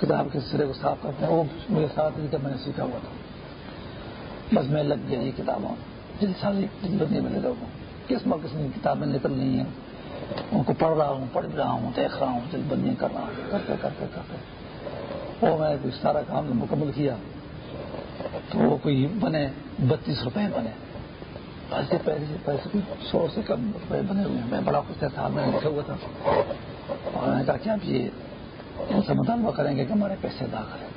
کتاب کے سرے کو صاف کرتے ہیں۔ وہ میرے ساتھ نہیں میں نے سیکھا ہوا تھا۔ بس میں لگ گیا یہ کتابوں جن ساری بندی میں لگا ہوں قسم قسم کی کتابیں نکل رہی ہیں؟ ان کو پڑھ رہا ہوں، پڑھ رہا ہوں، دیکھ رہا ہوں، جلد بندیاں کر رہا ہوں۔ کرتے کرتے کرتے وہ میں کوئی سارا کام مکمل کیا، تو وہ کوئی بنے، بتیس روپے بنے۔ ایسے پیسے پیسے بھی سو سے کم روپے بنے ہوئے ہیں۔ میں بڑا خوش تھا میں لکھا ہوا تھا۔ اور میں نے کہا کہ آپ یہ ان سے مطالبہ کریں گے کہ ہمارے پیسے ادا کریں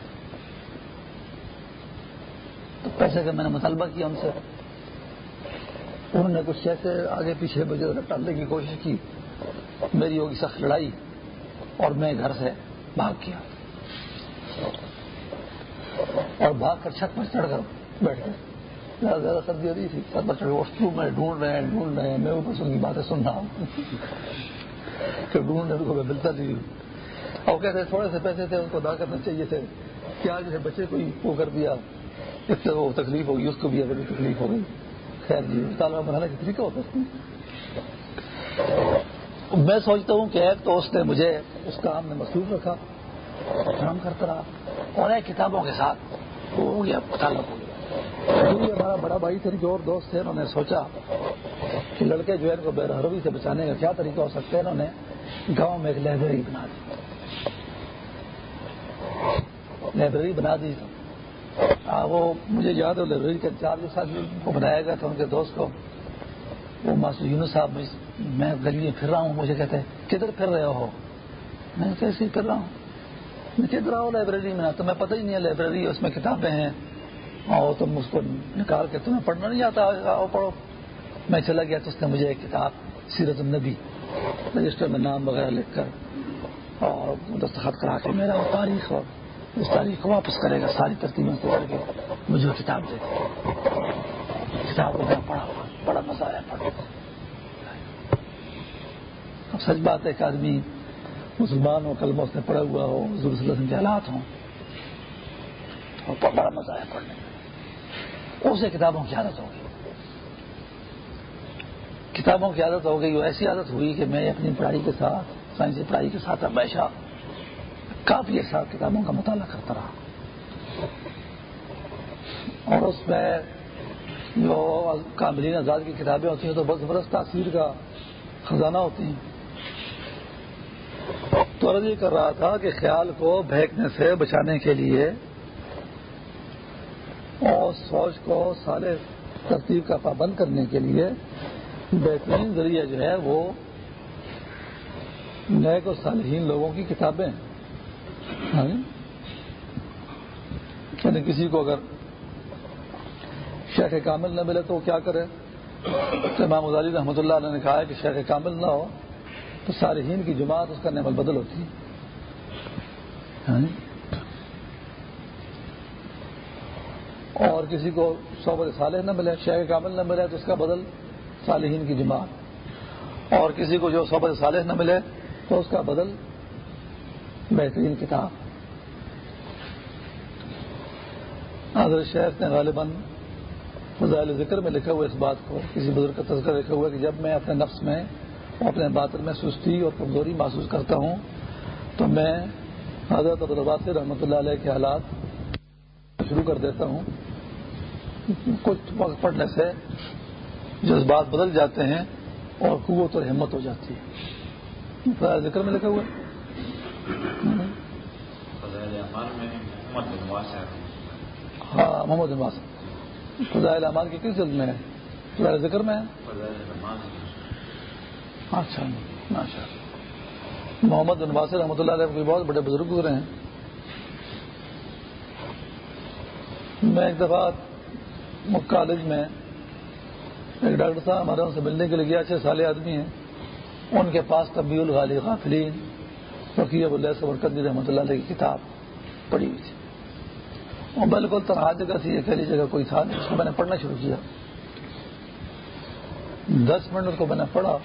تو پیسے کا میں نے مطالبہ کیا ان سے۔ انہوں نے کچھ ایسے آگے پیچھے بجے ٹالنے کی کوشش کی۔ میری ہوگی سخت لڑائی اور میں گھر سے بھاگ کیا اور بھاگ کر چھت پر چڑھ کر بیٹھ گئے زیادہ سردی ہو رہی تھی چھت پر وسطو میں ڈھونڈ رہے ہیں، ڈھونڈ رہے ہیں میں اوپر ان کی باتیں سن رہا ہوں۔ کہ ڈھونڈنے کو میں ملتا نہیں اور کہتے ہیں تھوڑے سے پیسے تھے، ان کو ادا کرنا چاہیے تھے۔ کیا جو ہے بچے کو وہ کر دیا، اس سے وہ تکلیف ہوگی، اس کو بھی اگر تکلیف ہو گئی خیر جی طالبہ بنانے کا طریقہ ہوتا ہے۔ میں سوچتا ہوں کہ ایک تو اس نے مجھے اس کام میں مصروف رکھا، کام کرتا رہا، اور ایک کتابوں کے ساتھ ہو گیا تعلق ہو جی، گیا ہمارا بڑا بھائی تھے جو اور دوست تھے انہوں نے سوچا کہ لڑکے جو ہے ان کو بے سے بچانے کا کیا طریقہ ہو سکتا ہے، انہوں نے گاؤں میں ایک لائبریری بنا دی۔ لائبریری بنا دی۔ وہ مجھے یاد ہے لائبریری کے چار ساتھ کو بنایا گیا تھا، ان کے دوست کو۔ وہ ماسٹر یونس صاحب میں گلی میں پھر رہا ہوں، مجھے کہتے ہیں، کدھر پھر رہے ہو؟ میں کیسے پھر رہا ہوں۔ میں کدھر آؤ لائبریری میں؟ تو میں پتہ ہی نہیں ہے، لائبریری، اس میں کتابیں ہیں۔ اور تم اس کو نکال کے تمہیں پڑھنا نہیں آتا، آؤ پڑھو۔ میں چلا گیا تو اس نے مجھے ایک کتاب، سیرت النبی، رجسٹر میں نام وغیرہ لکھ کر اور دستخط کرا کے میرا وہ تاریخ اور اس تاریخ کو واپس کرے گا، ساری ترتیبیں کو کر کے مجھے کتاب دے کتاب کو میں پڑھا، بڑا مزہ آیا پڑھا اب سچ بات ہے کہ آدمی مسلمان ہو کلمہ اس نے پڑھا ہوا ہو، حضور صلی اللہ علیہ وسلم کے حالات ہوں بڑا مزہ آیا پڑھنے میں۔ اسے کتابوں کی عادت ہوگی؟ کتابوں کی عادت ہو گئی، وہ ایسی عادت ہوئی کہ میں اپنی پڑھائی کے ساتھ سائنسی پڑھائی کے ساتھ ہمیشہ کافی ایسا کتابوں کا مطالعہ کرتا رہا۔ اور اس میں جو کاملین آزاد کی کتابیں ہوتی ہیں تو بس برس تاثیر کا خزانہ ہوتی ہیں۔ تو عرض یہ کر رہا تھا کہ خیال کو بہکنے سے بچانے کے لیے اور سوچ کو سارے ترتیب کا پابند کرنے کے لیے بہترین ذریعہ جو ہے وہ نئے کو صالحین لوگوں کی کتابیں ہاں؟ یعنی کسی کو اگر شیخ کامل نہ ملے تو وہ کیا کرے؟ تو امام غزالی رحمۃ اللہ علیہ نے کہا ہے کہ شیخ کامل نہ ہو تو صالحین کی جماعت اس کا نعمل بدل ہوتی ہے ہاں؟ اور کسی کو صحبت صالح نہ ملے شیخ کامل نہ ملے، تو اس کا بدل صالحین کی جماعت۔ اور کسی کو جو صحبت صالح نہ ملے، تو اس کا بدل بہترین کتاب۔ حضرت شیخ نے غالباً فضائل ذکر میں لکھا ہوا اس بات کو، کسی بزرگ کا تذکر لکھا ہوا کہ جب میں اپنے نفس میں، اپنے باطن میں سستی اور کمزوری محسوس کرتا ہوں، تو میں حضرت عبدالباصر رحمۃ اللہ علیہ کے حالات شروع کر دیتا ہوں۔ کچھ وقت پڑھنے سے جذبات بدل جاتے ہیں اور قوت اور ہمت ہو جاتی ہے۔ ذکر میں لکھا ہوا ہاں محمد نواز فضائل امان کی کس جلد میں ہے؟ فضائل ذکر میں ہے؟ اچھا ماشاء محمد نواز رحمۃ اللہ علیہ کوئی بہت بڑے بزرگ گزرے ہیں۔ میں ایک دفعہ کالج میں ایک ڈاکٹر صاحب ہمارے ان سے ملنے کے لیے گیا چھ سالے آدمی ہیں۔ ان کے پاس طبی الغالی غافلین فقی اب اللہ صبر رحمۃ اللہ علیہ کی کتاب پڑھی ہوئی تھی۔ اور بالکل طرح جگہ تھی اکیلی جگہ کوئی تھا نہیں، اس کو میں نے پڑھنا شروع کیا۔ دس منٹ اس کو میں نے پڑھا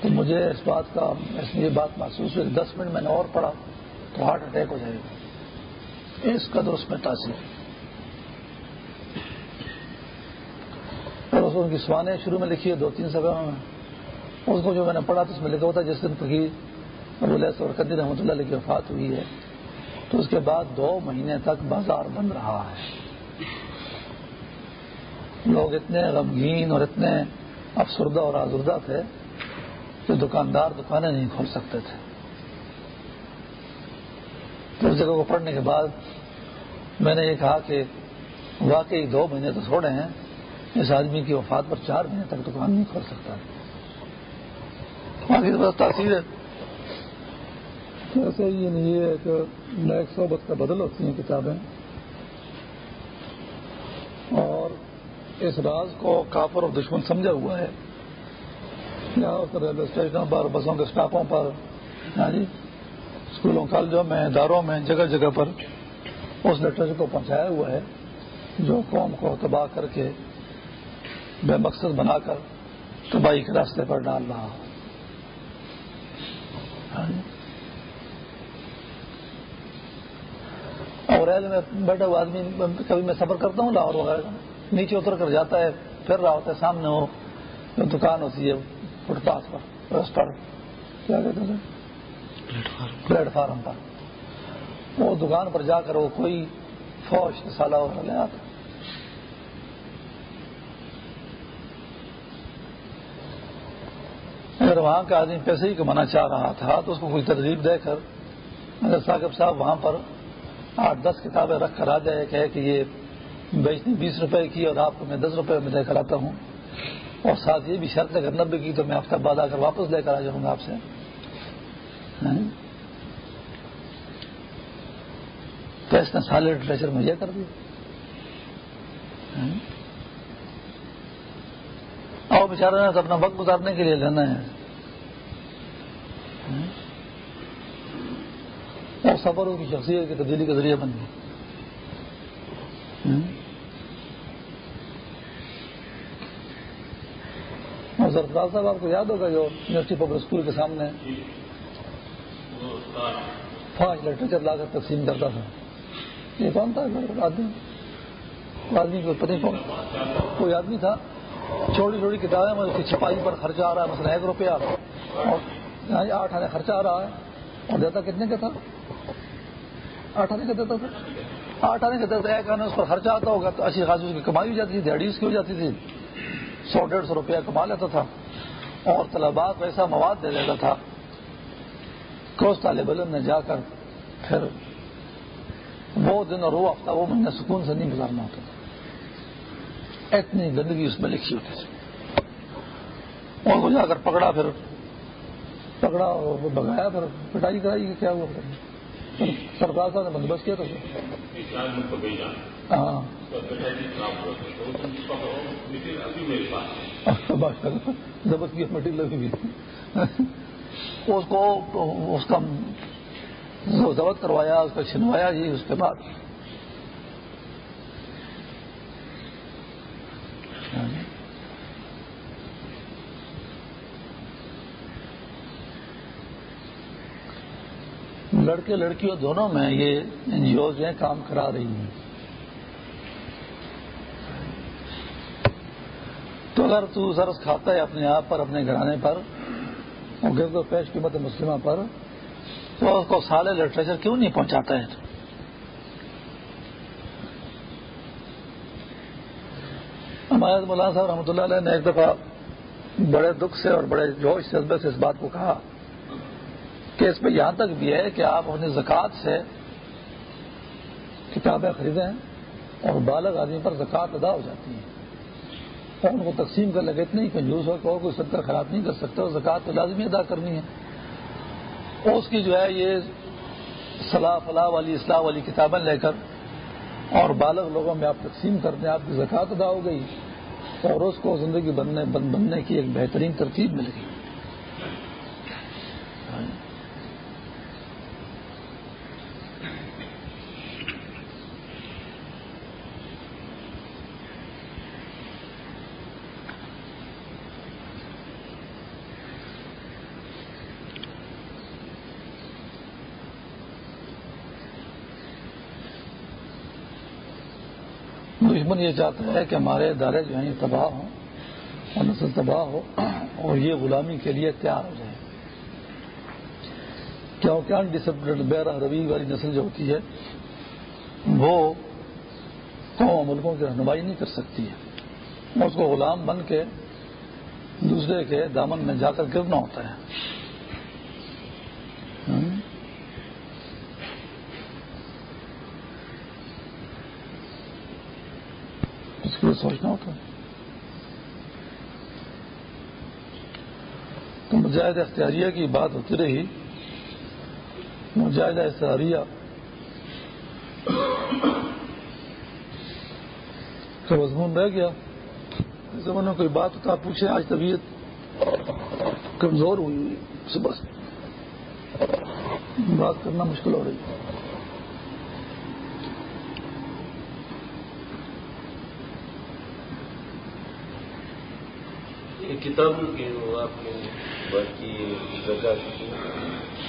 تو مجھے اس بات کا اس یہ بات محسوس ہوئی، دس منٹ میں نے اور پڑھا تو ہارٹ اٹیک ہو جائے گا۔ اس قدر اس میں تاثیر۔ اور اس ان کی سوانے شروع میں لکھی ہے، دو تین سبھا میں۔ اس کو جو میں نے پڑھا تو اس میں لکھا ہوتا جس دن فقیر اور قدی رحمۃ اللہ علیہ کی وفات ہوئی ہے، تو اس کے بعد دو مہینے تک بازار بند رہا ہے۔ لوگ اتنے غمگین اور اتنے افسردہ اور آزردہ تھے کہ دکاندار دکانیں نہیں کھول سکتے تھے۔ تو اس جگہ کو پڑھنے کے بعد میں نے یہ کہا کہ واقعی دو مہینے تو چھوڑے ہیں اس آدمی کی وفات پر چار مہینے تک دکان نہیں کھول سکتا۔ بس تاثیر ہے۔ ایسے ہی نہیں ہے کہ نیک صحبت کا بدل ہوتی ہیں کتابیں۔ اور اس راز کو کافر اور دشمن سمجھا ہوا ہے۔ یہاں ریلوے اسٹیشنوں پر، بسوں کے اسٹاپوں پر ہاں جی اسکولوں، کالجوں میں، اداروں میں، جگہ جگہ پر اس لیٹر کو پہنچایا ہوا ہے جو قوم کو تباہ کر کے بے مقصد بنا کر تباہی کے راستے پر ڈال رہا ہوں۔ ہاں جی۔ اور ریل میں بیٹھا ہوا آدمی کبھی میں سفر کرتا ہوں لاہور وغیرہ نیچے اتر کر جاتا ہے پھر رہا ہوتا ہے سامنے ہو جو دکان ہوتی ہے فٹ پاتھ پر پر کیا کہتے ہیں؟ پلیٹ فارم پر۔ وہ دکان پر جا کر وہ کوئی فوج سالہ اور لے آتا اگر وہاں کا آدمی پیسے ہی کمانا چاہ رہا تھا تو اس کو کوئی ترغیب دے کر اگر ثاقب صاحب وہاں پر آٹھ دس کتابیں رکھ کر آ جائے کہ کہ یہ بیچنی بیس روپے کی اور آپ کو میں دس روپے میں دے کر آتا ہوں۔ اور ساتھ یہ بھی شرط اگر نبے کی تو میں ہفتہ بعد آ کر واپس لے کر آ جاؤں گا آپ سے۔ ہاں؟ تو اس نے سالے لٹریچر میں یہ کر دیا۔ ہاں؟ اور نے تو اپنا وقت گزارنے کے لیے لینا ہے۔ ہاں؟ اور سفروں کی شخصیت کی تبدیلی کا ذریعہ بن گئی۔ ہاں؟ اور سرفراز صاحب، آپ کو یاد ہوگا جو یونیورسٹی پبلک اسکول کے سامنے پانچ لٹریچر لا کر تقسیم کرتا تھا۔ یہ کون تھا؟ آدمی۔ آدمی کو پتہ کون۔ کوئی آدمی تھا۔ چھوٹی چھوٹی کتابیں میں اس کی چھپائی پر خرچہ آ رہا ہے، مثلا ایک روپیہ۔ اور یہاں آٹھ آنے خرچہ آ رہا ہے۔ اور دیتا کتنے کا تھا؟ آٹھ آنے کا دیتا تھا۔ آٹھ آنے کا دیتا ایک آنے اس پر خرچہ آتا ہوگا تو اچھی خاصی اس کی کمائی ہو جاتی تھی دیہڑی اس کی ہو جاتی تھی۔ سو ڈیڑھ سو روپیہ کما لیتا تھا۔ اور طلبا کو ایسا مواد دے دیتا تھا۔ کہ اس طالب علم نے جا کر پھر وہ دن اور وہ ہفتہ، وہ مہینہ سکون سے نہیں گزارنا ہوتا تھا۔ اتنی گندگی اس میں لکھی ہوتی تھی۔ اور وہ جا کر پکڑا پھر پکڑا اور وہ بگایا پھر پٹائی کرائی، کیا ہوا؟ پھر سرکار صاحب نے بندوبست کیا تھا ہاں۔ زبردستی مٹیریل لگی ہوئی اس کو اس کا ضبط کروایا، اس کا چھنوایا جی اس کے بعد۔ Thank you. لڑکے لڑکیوں دونوں میں یہ این جی اوز ہیں، کام کرا رہی ہیں۔ تو اگر تو سرس کھاتا ہے اپنے آپ پر، اپنے گھرانے پر اور گرد و پیش قیمت مسلمہ پر، تو اس کو سالے لٹریچر کیوں نہیں پہنچاتا ہے؟ ہمارے مولانا صاحب رحمۃ اللہ علیہ نے ایک دفعہ بڑے دکھ سے اور بڑے جوش جذبے سے اس بات کو کہا۔ کہ اس میں یہاں تک بھی ہے کہ آپ اپنی زکوٰۃ سے کتابیں خریدیں اور بالغ آدمی پر زکوٰۃ ادا ہو جاتی ہیں۔ ان کو تقسیم کر لگے اتنے ہی کنجوس ہو کہ اور کوئی ستر خراب نہیں کر سکتا اور زکوٰۃ تو لازمی ادا کرنی ہے۔ اس کی جو ہے، یہ صلاح فلاح والی، اصلاح والی کتابیں لے کر اور بالغ لوگوں میں آپ تقسیم کرتے ہیں، آپ کی زکوٰۃ ادا ہو گئی اور اس کو زندگی بننے بننے کی ایک بہترین ترتیب مل گئی۔ دشمن یہ چاہتا ہے کہ ہمارے ادارے جو ہیں تباہ ہوں اور نسل تباہ ہو اور یہ غلامی کے لیے تیار ہو جائے کیونکہ ان ڈسپلن بیرہ روی والی نسل جو ہوتی ہے، وہ قوم ملکوں کی رہنمائی نہیں کر سکتی ہے۔ اس کو غلام بن کے دوسرے کے دامن میں جا کر گرنا ہوتا ہے سوچنا ہوتا ہے تو مجاہد اختیاریہ کی بات ہوتی رہی۔ مجاہدہ اختیاریہ کا مضمون رہ گیا۔ اس زمانے کوئی بات ہوتا پوچھیں، آج طبیعت کمزور ہوئی ہوئی صبح سے بات کرنا مشکل ہو رہی ہے۔ کتابوں کی آپ نے بات کی جگہ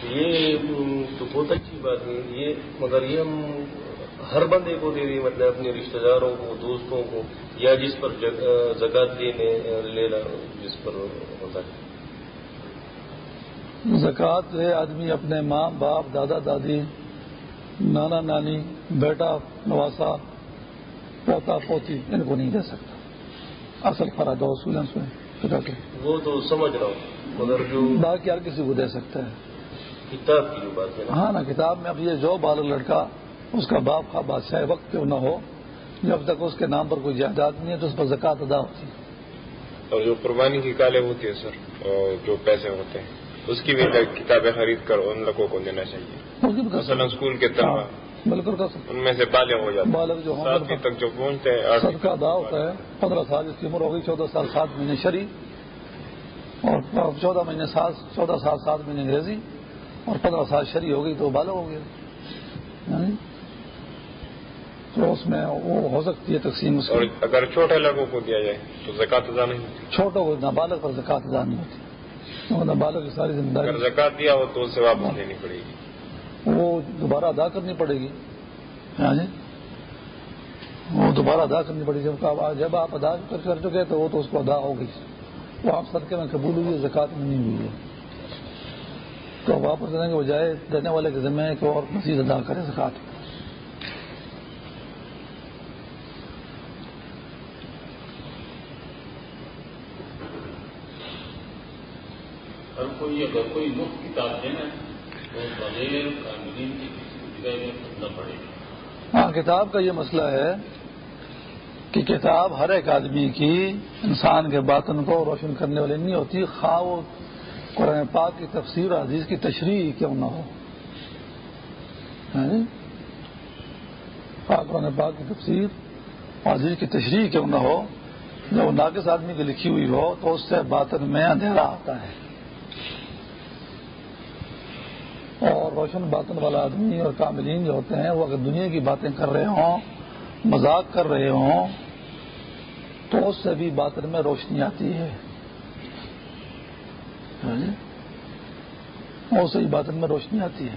یہ تو بہت اچھی بات ہے۔ یہ مگر یہ ہم ہر بندے کو دے دیں مطلب اپنے رشتہ داروں کو، دوستوں کو، یا جس پر زکات دینے لینا جس پر ہوتا ہے۔ زکوٰۃ ہے، آدمی اپنے ماں، باپ، دادا، دادی، نانا، نانی، بیٹا، نواسا، پوتا، پوتی، ان کو نہیں دے سکتا۔ اصل فراد سولن سنیں وہ تو سمجھ رہا ہوں مگر جو باقی ہر کسی کو دے سکتا ہے۔ کتاب کی جو بات ہے ہاں نا کتاب میں اب یہ جو بالغ لڑکا اس کا باپ کا بادشاہ وقت کیوں نہ ہو جب تک اس کے نام پر کوئی جائیداد نہیں ہے تو اس پر زکوٰۃ ادا ہوتی ہے۔ اور جو قربانی کی کالیں ہوتی ہے سر اور جو پیسے ہوتے ہیں اس کی بھی کتابیں خرید کر ان لوگوں کو دینا چاہیے۔ مثلا اسکول کے۔ طلبا ہاں، بالکل کر سکتے ان میں سے بالغ ہو جاتے بالغ جو ساتویں تک جو پہنچتے ہیں سب کا ادا ہوتا ہے۔ پندرہ سال اس کی عمر ہوگی چودہ سال سات مہینے شری اور چودہ مہینے سات چودہ سال سات مہینے انگریزی۔ اور پندرہ سال شری ہو گئی تو بالغ ہو گیا۔ یعنی تو اس میں وہ ہو سکتی ہے تقسیم اس اور اگر چھوٹے لوگوں کو دیا جائے تو زکات ادا نہیں ہوتی۔ چھوٹوں کو نابالغ پر زکات ادا نہیں ہوتی۔ نابالغ کی ساری اگر داری زکات دیا ہو تو واپس لینی پڑے گی۔ وہ دوبارہ ادا کرنی پڑے گی۔ ہاں جی۔ وہ دوبارہ ادا کرنی پڑے گی۔ جب آپ- ادا کر چکے تو وہ تو اس کو ادا ہو گئی وہ آپ صدقے میں قبول ہوئی ہے زکات میں نہیں ہوئی ہے۔ تو واپس دینے کے بجائے دینے والے کے ذمہ ہے کہ اور مزید ادا کرے زکات ہر کوئی اگر کوئی مفت کتاب ہے ہاں کتاب کا یہ مسئلہ ہے کہ کتاب ہر ایک آدمی کی انسان کے باطن کو روشن کرنے والی نہیں ہوتی، خواہ وہ قرآن پاک کی تفسیر عزیز کی تشریح کیوں نہ ہو۔ ہاں؟ قرآن پاک کی تفسیر عزیز کی تشریح کیوں نہ ہو؟ جب وہ ناقص آدمی کی لکھی ہوئی ہو تو اس سے باطن میں اندھیرا آتا ہے۔ اور روشن باطن والا آدمی اور کاملین جو ہوتے ہیں، وہ اگر دنیا کی باتیں کر رہے ہوں، مذاق کر رہے ہوں، تو اس سے بھی باطن میں روشنی آتی ہے۔ ہاں جی؟ اس سے بھی باطن میں روشنی آتی ہے۔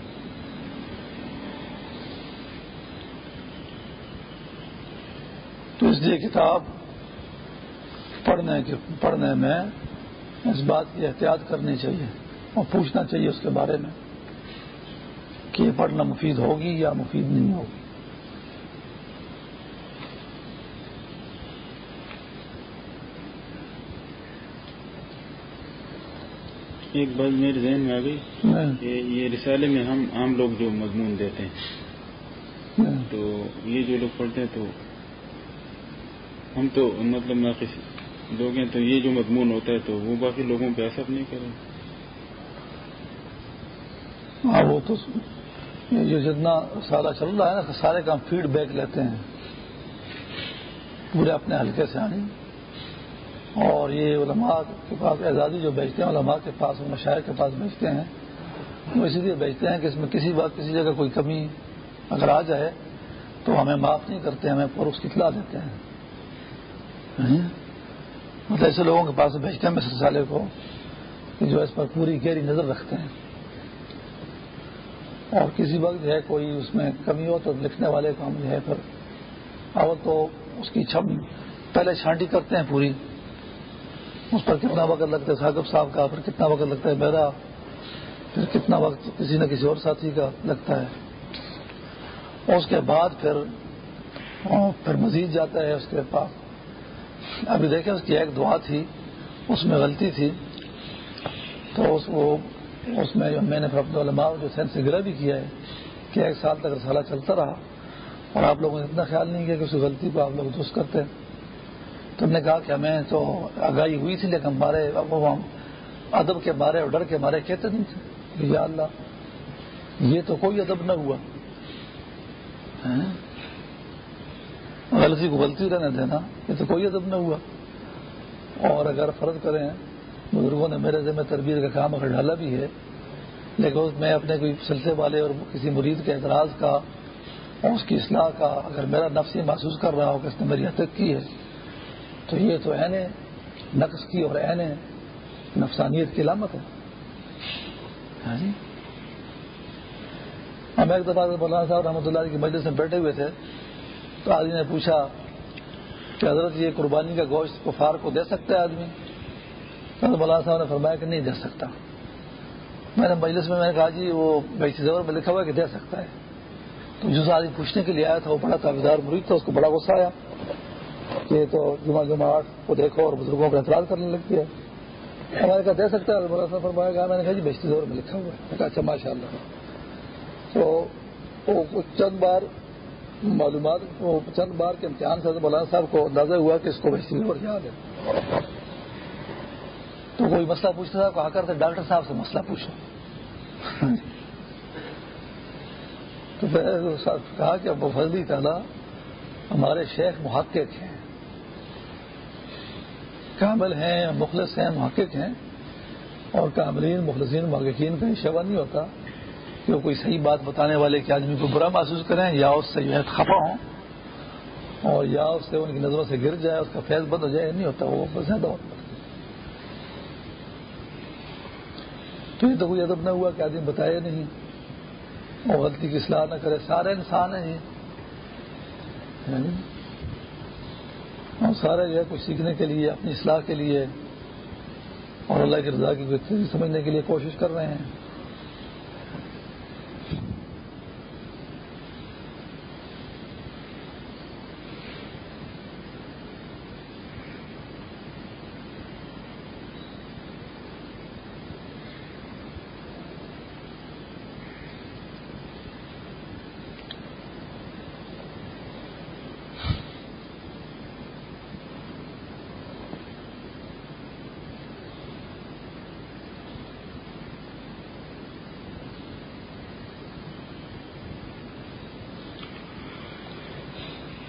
تو اس لیے کتاب پڑھنے کے پڑھنے میں اس بات کی احتیاط کرنی چاہیے اور پوچھنا چاہیے اس کے بارے میں۔ کہ یہ پڑھنا مفید ہوگی یا مفید نہیں ہوگی۔ ایک بات میرے ذہن میں آ گئی نہیں، کہ یہ رسالے میں ہم عام لوگ جو مضمون دیتے ہیں نہیں۔ تو یہ جو لوگ پڑھتے ہیں تو ہم تو مطلب ناقص لوگ ہیں تو یہ جو مضمون ہوتا ہے تو وہ باقی لوگوں پہ اثر نہیں کرے۔ ہاں وہ تو جو جتنا سالہ چل رہا ہے نا سارے کام فیڈ بیک لیتے ہیں۔ پورے اپنے حلقے سے آنے اور یہ علماء کے پاس اعزازی جو بیچتے ہیں، علماء کے پاس مشاعر کے پاس بیچتے ہیں۔ وہ اسی لیے بیچتے ہیں کہ اس میں کسی بات، کسی جگہ کوئی کمی اگر آ جائے، تو ہمیں معاف نہیں کرتے، ہمیں پر اس کی اطلاع دیتے ہیں۔ یعنی مطلب ایسے لوگوں کے پاس بیچتے ہیں اس کو کہ جو اس پر پوری گہری نظر رکھتے ہیں۔ اور کسی وقت جو ہے کوئی اس میں کمی ہو تو لکھنے والے کو ہم جو ہے پھر اول تو اس کی چھم پہلے چھانٹی کرتے ہیں پوری۔ اس پر کتنا وقت لگتا ہے؟ ثاقب صاحب کا پھر کتنا وقت لگتا ہے؟ میرا پھر کتنا وقت کسی نہ کسی اور ساتھی کا لگتا ہے۔ اور اس کے بعد پھر پھر مزید جاتا ہے اس کے پاس۔ ابھی دیکھیں، اس کی ایک دعا تھی، اس میں غلطی تھی۔ تو اس وہ اس میں جو میں نے اپنے علماء جو سینس سے گرا بھی کیا ہے کہ ایک سال تک رسالہ چلتا رہا اور آپ لوگوں نے اتنا خیال نہیں کیا کہ اس غلطی کو آپ لوگ درست کرتے تو ہم نے کہا کہ ہمیں تو آگاہی ہوئی تھی لیکن ہمارے وہ ہم ادب کے بارے اور ڈر کے بارے کہتے نہیں تھے۔ کہ یا اللہ، یہ تو کوئی ادب نہ ہوا۔ ہاں؟ غلطی کو غلطی رہنے دینا، یہ تو کوئی ادب نہ ہوا۔ اور اگر فرض کریں بزرگوں نے میرے ذمہ تربیت کا کام اگر ڈالا بھی ہے، لیکن میں اپنے کوئی سلسلے والے اور کسی مرید کے اعتراض کا اور اس کی اصلاح کا اگر میرا نفس یہ محسوس کر رہا ہو کہ اس نے میری حتک کی ہے، تو یہ تو عین نقص کی اور عین نفسانیت کی علامت ہے۔ ہاں جی۔ ہم ایک دفعہ مولانا صاحب رحمۃ اللہ کی مجلس میں بیٹھے ہوئے تھے، تو آدمی نے پوچھا کہ حضرت یہ قربانی کا گوشت کفار کو دے سکتا ہے آدمی؟ مولانا صاحب نے فرمایا کہ نہیں دے سکتا۔ میں نے مجلس میں میں نے کہا جی وہ بیچ زبر میں لکھا ہوا ہے کہ دے سکتا ہے۔ تو جس آدمی پوچھنے کے لیے آیا تھا وہ بڑا تعداد مرید تھا، اس کو بڑا غصہ آیا۔ کہ تو جمعہ جماعت کو دیکھو اور بزرگوں پر اعتراض کرنے لگتی ہے ہمارے کہا دے سکتا ہے؟ بڑا سفر فرمایا گا ہاں، میں نے کہا جی بیشتی دور میں لکھا ہوا ہے۔ کہا اچھا ماشاء اللہ تو وہ چند بار معلومات، وہ چند بار کے امتحان سے مولانا صاحب کو اندازہ ہوا کہ اس کو بیشتی دور یاد ہے۔ تو کوئی مسئلہ پوچھتا تھا کہا کرتے ڈاکٹر صاحب سے مسئلہ پوچھو تو کہا کہ ابو فضلی جی تعالیٰ ہمارے شیخ محقق ہیں۔ کامل ہیں، مخلص ہیں، محقق ہیں۔ اور کاملین، مخلصین، محققین کا شبہ نہیں ہوتا کہ وہ کوئی صحیح بات بتانے والے کے آدمی کو برا محسوس کریں یا اس سے جو ہے خفا ہوں اور یا اس سے ان کی نظروں سے گر جائے، اس کا فیض بند ہو جائے نہیں ہوتا، وہ زیادہ ہوتا۔ تو کوئی ادب نہ ہوا کہ آدمی بتایا نہیں اور غلطی کی اصلاح نہ کرے، سارے انسان ہیں۔ یعنی اور سارے جو ہے کچھ سیکھنے کے لیے، اپنی اصلاح کے لیے اور اللہ کی رضا کی سمجھنے کے لیے کوشش کر رہے ہیں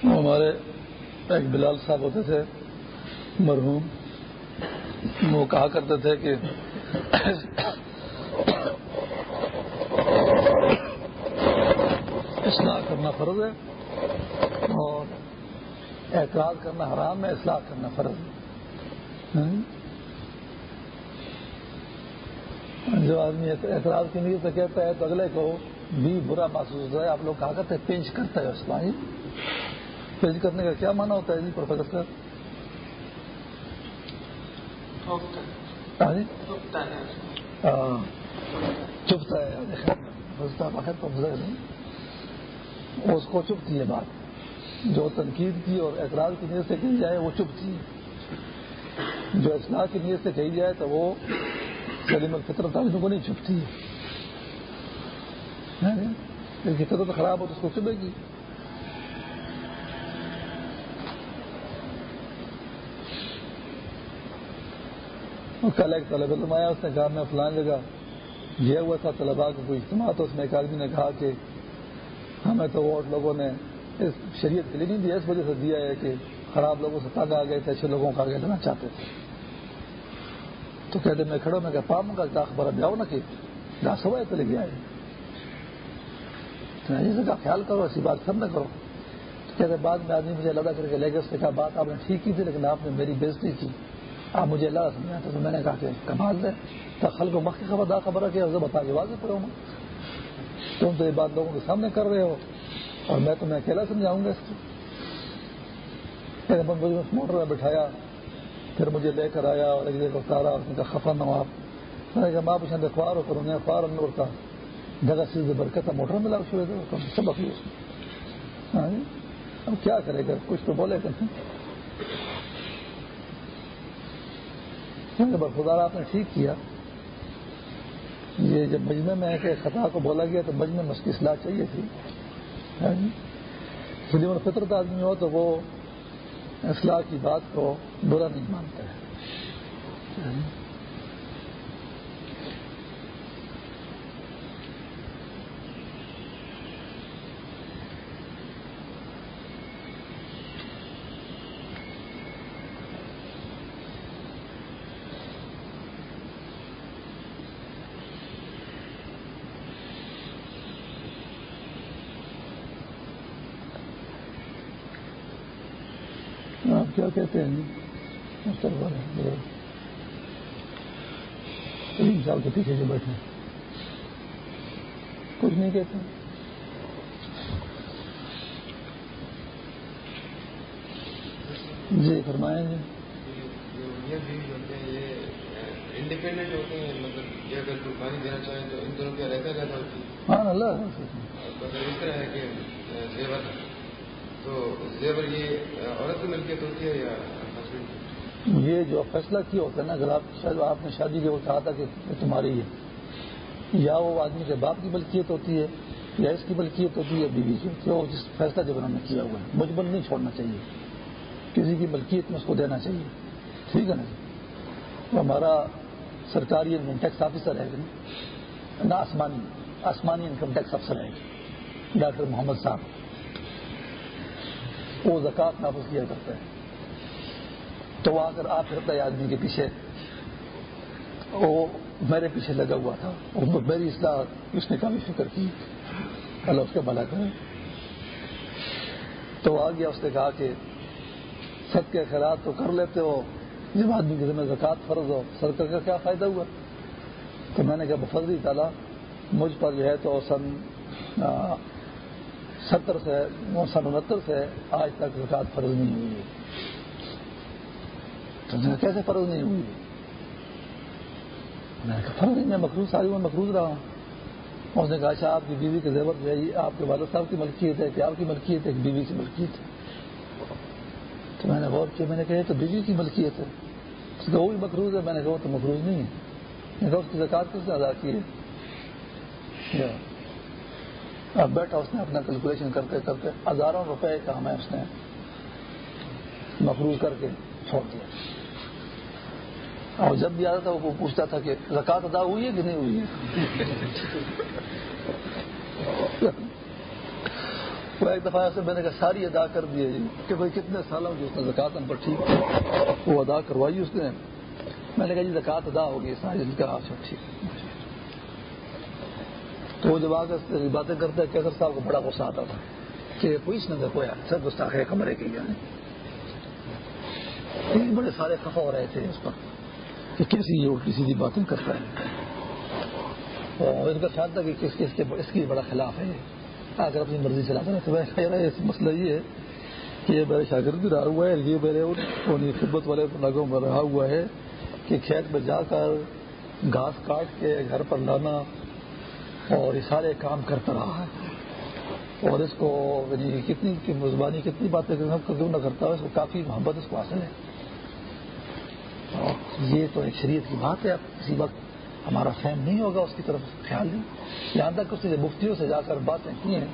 ہمارے ایک بلال صاحب ہوتے تھے مرحوم۔ وہ کہا کرتے تھے کہ اصلاح کرنا فرض ہے اور اعتراض کرنا حرام ہے، اصلاح کرنا فرض ہے۔ جو آدمی اعتراض کی نیت سے کہتا ہے تو اگلے کو بھی برا محسوس ہوتا ہے۔ آپ لوگ کہا کرتے ہیں، پینچ کرتا ہے اس کو پیج کرنے کا کیا مانا ہوتا ہے جی پروفیسر صاحب چپتا ہے۔ اس کو چپتی ہے بات۔ جو تنقید کی اور اعتراض کی نیت سے کہی جائے وہ چپتی ہے۔ جو اصلاح کی نیت سے کہی جائے تو وہ سلیم الفطرت آدمی کو نہیں چپتی ہے۔ فطرت خراب ہو تو اس کو چبے گی۔ کل ایک طلب علم آیا اس نے کہا، میں فلان جگہ یہ ہوا تھا طلبا کا کوئی اجتماع، تو اس میں ایک آدمی نے کہا کہ ہمیں تو ووٹ لوگوں نے اس شریعت کے لیے نہیں دیا اس وجہ سے دیا ہے کہ خراب لوگوں سے تنگ آ گئے تھے، اچھے لوگوں کا آگے لینا چاہتے تھے۔ تو کہتے میں کھڑوں میں کہ پام کا داخ برا بیاؤ نا کہ دا سوائے تو لے گیا کا خیال کرو، ایسی بات سب نہ کرو۔ تو کہتے بعد میں آدمی مجھے لگا کر کے لے گئے، اس نے کہا، بات آپ نے ٹھیک کی تھی، لیکن آپ نے میری بےزتی کی۔ آپ مجھے اللہ سمجھا تو میں نے کہا کہ کمال ہے۔ تو خل کو مخ کی خبر دا خبر ہے کہ بتا کے واضح پڑھوں گا تم تو یہ بات لوگوں کے سامنے کر رہے ہو اور میں تمہیں اکیلا سمجھاؤں گا اس کو۔ موٹر میں بٹھایا، پھر مجھے لے کر آیا اور ایک جگہ اتارا اور ان کا خفا نہ ہو آپ۔ میں نے کہا، ماں پوچھا اخبار ہو کر انہیں اخبار اندر کا جگہ سے برکت موٹر ملا اس کو سب اپنی۔ ہاں جی، اب کیا کرے گا؟ کچھ تو بولے گا برخدار آپ نے ٹھیک کیا۔ یہ جب مجمے میں کہ خطا کو بولا گیا تو مجمے میں اس کی اصلاح چاہیے تھی۔ ہاں جی۔ سلیم فطرت آدمی ہو تو وہ اصلاح کی بات کو برا نہیں مانتا ہے۔ ہاں جی۔ کیا کہتے ہیں تین سال کے پیچھے سے بیٹھے کچھ نہیں کہتے۔ جی فرمائیں گے انڈیپینڈنٹ ہوتے ہیں مطلب یہ اگر قربانی دینا چاہیں تو ان دونوں کی علیحدہ علیحدہ ہوتی ہے ہاں اللہ اس طرح ہے کہ تو زیور یہ عورت ملکیت ہوتی ہے یا یہ جو فیصلہ کیا ہوتا ہے نا، اگر آپ شاید آپ نے شادی کے وہ کہا تھا کہ تمہاری ہے۔ یا وہ آدمی کے باپ کی ملکیت ہوتی ہے، یا اس کی ملکیت ہوتی ہے، بیوی کی ہوتی ہے وہ جس فیصلہ جب انہوں نے کیا ہوا ہے مجبور نہیں چھوڑنا چاہیے۔ کسی کی ملکیت میں اس کو دینا چاہیے۔ ٹھیک ہے نا جی؟ وہ ہمارا سرکاری انکم ٹیکس آفیسر ہے نہ آسمانی آسمانی انکم ٹیکس افسر ہے۔ ڈاکٹر محمد صاحب۔ وہ زکات نافذ کیا کرتا ہے۔ تو وہ آ آپ پھرتا ہے آدمی کے پیچھے وہ میرے پیچھے لگا ہوا تھا اور میری اصلاح، اس نے کافی فکر کی؟ اللہ اس کے بلا کرے۔ تو آ گیا، اس نے کہا کہ سب کے خیرات تو کر لیتے ہو، جب آدمی کے ذمہ زکات فرض ہو سرکار کا کیا فائدہ ہوا؟ تو میں نے کہا بفضلی تعالیٰ، مجھ پر جو ہے تو سن ستر سے سن انہتر سے آج تک زکات فرض نہیں ہوئی ہے۔ تو کیسے فرض نہیں ہوئی؟ میں نے کہا فرض نہیں، میں مخروض ساری میں مخروض رہا ہوں۔ اس نے کہا اچھا آپ کی بیوی کے زیور جو ہے آپ کے والد صاحب کی ملکیت ہے، کہ آپ کی ملکیت ہے کہ بیوی کی ملکیت ہے۔ تو میں نے غور کیا، میں نے کہا تو بیوی کی ملکیت ہے۔ اس کا وہ بھی مقروض ہے، میں نے کہا وہ تو مقروض نہیں ہے۔ میں نے کہا اس کی زکات کس نے ادا کی ہے؟ اب بیٹھا، اس نے اپنا کیلکولیشن کرتے کرتے ہزاروں روپے کا ہمیں اس نے مقروض کر کے چھوڑ دیا۔ اور جب بھی آتا تھا وہ پوچھتا تھا کہ زکات ادا ہوئی ہے کہ نہیں ہوئی ہے؟ وہ ایک دفعہ سے میں نے کہا، ساری ادا کر دی جی کہ بھائی کتنے سالوں کی اس نے زکات ہم پر ٹھیک وہ ادا کروائی اس نے۔ میں نے کہا جی زکات ادا ہوگی ساری کا اچھا ٹھیک۔ تو وہ جب آ کر باتیں کرتے کیسر صاحب کو بڑا غصہ آتا تھا کہ پولیس نے دیکھو یار سب گستاخ ہے کمرے کے بڑے سارے خفا ہو رہے تھے اس پر کہ کیسی یہ الٹی سیدھی باتیں کرتا ہے اور ان کا خیال تھا کہ کس کس کے اس کی بڑا خلاف ہے۔ اگر اپنی مرضی چلاتا رہے تو ہے مسئلہ یہ ہے کہ یہ میرے شاگرد بھی رہا ہوا ہے، یہ میرے خدمت والے لگوں میں رہا ہوا ہے کہ کھیت میں جا کر گھاس کاٹ کے گھر پر لانا اور یہ سارے کام کرتا رہا ہے۔ اور اس کو یعنی کتنی مزبانی، کتنی باتیں کیوں نہ کرتا ہے اس کو کافی محبت اس کو حاصل ہے۔ اور یہ تو ایک شریعت کی بات ہے، اب کسی وقت ہمارا فہم نہیں ہوگا اس کی طرف خیال نہیں۔ یہاں تک اس نے مفتیوں سے جا کر باتیں کی ہیں۔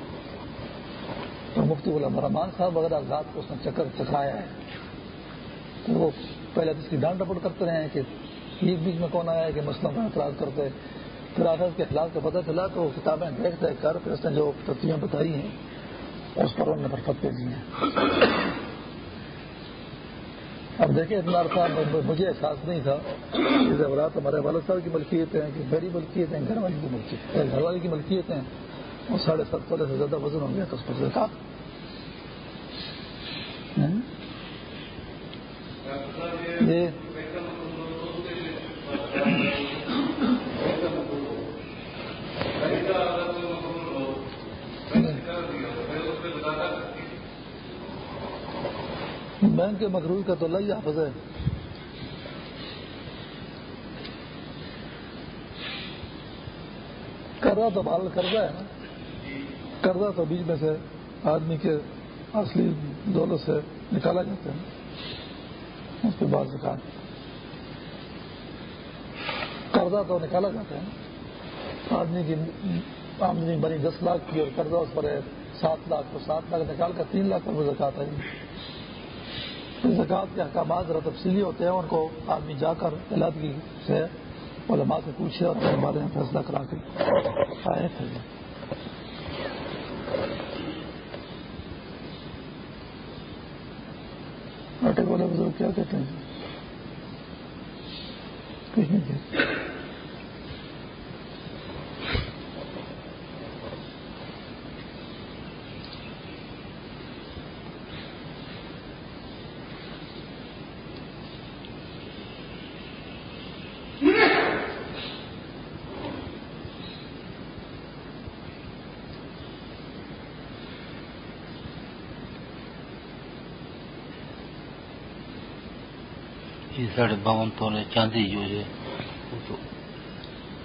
تو مفتی غلام رحمان صاحب وغیرہ ذات کو اس نے چکر چکرایا ہے، تو وہ پہلے تو اس کی ڈانٹ ڈپٹ کرتے رہے ہیں کہ بیچ بیچ میں کون آیا ہے کہ مسئلہ پر اعتراض کرتے۔ پھر آخر کے خلاف کا پتہ چلا تو کتابیں دیکھ دیکھ کر پھر اس نے جو ترتیبیں بتائی ہیں، اس پر انہوں نے برفت دی ہیں۔ اب دیکھیں اتنا صاحب مجھے احساس نہیں تھا کہ زیورات ہمارے والد صاحب کی ملکیت ہیں، کہ میری ملکیت ہیں، گھر والی کی ملکیت گھر والی کی ملکیت ہیں۔ اور ساڑھے سات سولہ سے زیادہ وزن ہو گیا تو اس پر دیکھا یہ بینک کے مقروض کا تو اللہ حافظ ہے۔ قرضہ تو بال قرضہ ہے قرضہ تو بیچ میں سے آدمی کے اصلی دولت سے نکالا جاتا ہے۔ اس کے بعد زکات۔ قرضہ تو نکالا جاتا ہے۔ آدمی کی آمدنی بنی دس لاکھ کی اور قرضہ اس پر ہے سات لاکھ تو سات لاکھ نکال کر تین لاکھ پر زکات آئی زکوٰۃ کے احکامات ذرا تفصیلی ہوتے ہیں، ان کو آدمی جا کر علادگی سے علماء سے پوچھے اور اپنے بارے میں فیصلہ کرا کے آئے تھے ناٹک والے بزرگ کیا کہتے ہیں؟ کچھ نہیں کہتے۔ ساڑھے باون تولے چاندی جو ہے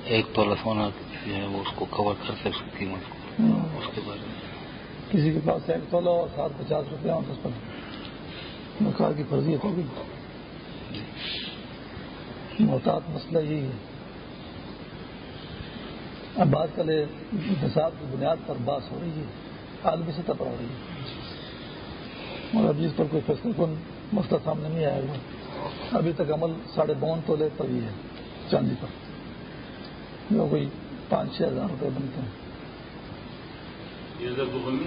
ایک تولہ سونا جو ہے وہ اس کو کور کر سکتی قیمت کو اس کے بارے میں۔ کسی کے پاس ایک تولہ اور سات پچاس روپیہ ہو تو اس پر نکاح کی فرضیت ہوگی۔ محتاط مسئلہ یہی ہے۔ اب آج کل حساب کی بنیاد پر بات ہو رہی ہے عالمی سطح پر ہو رہی ہے۔ اور ابھی اس پر کوئی فیصلہ کن مسئلہ سامنے نہیں آیا ہوا ابھی تک عمل ساڑھے بون تولے پر ہی ہے چاندی پر۔ جو کوئی پانچ چھ ہزار روپے بنتے ہیں۔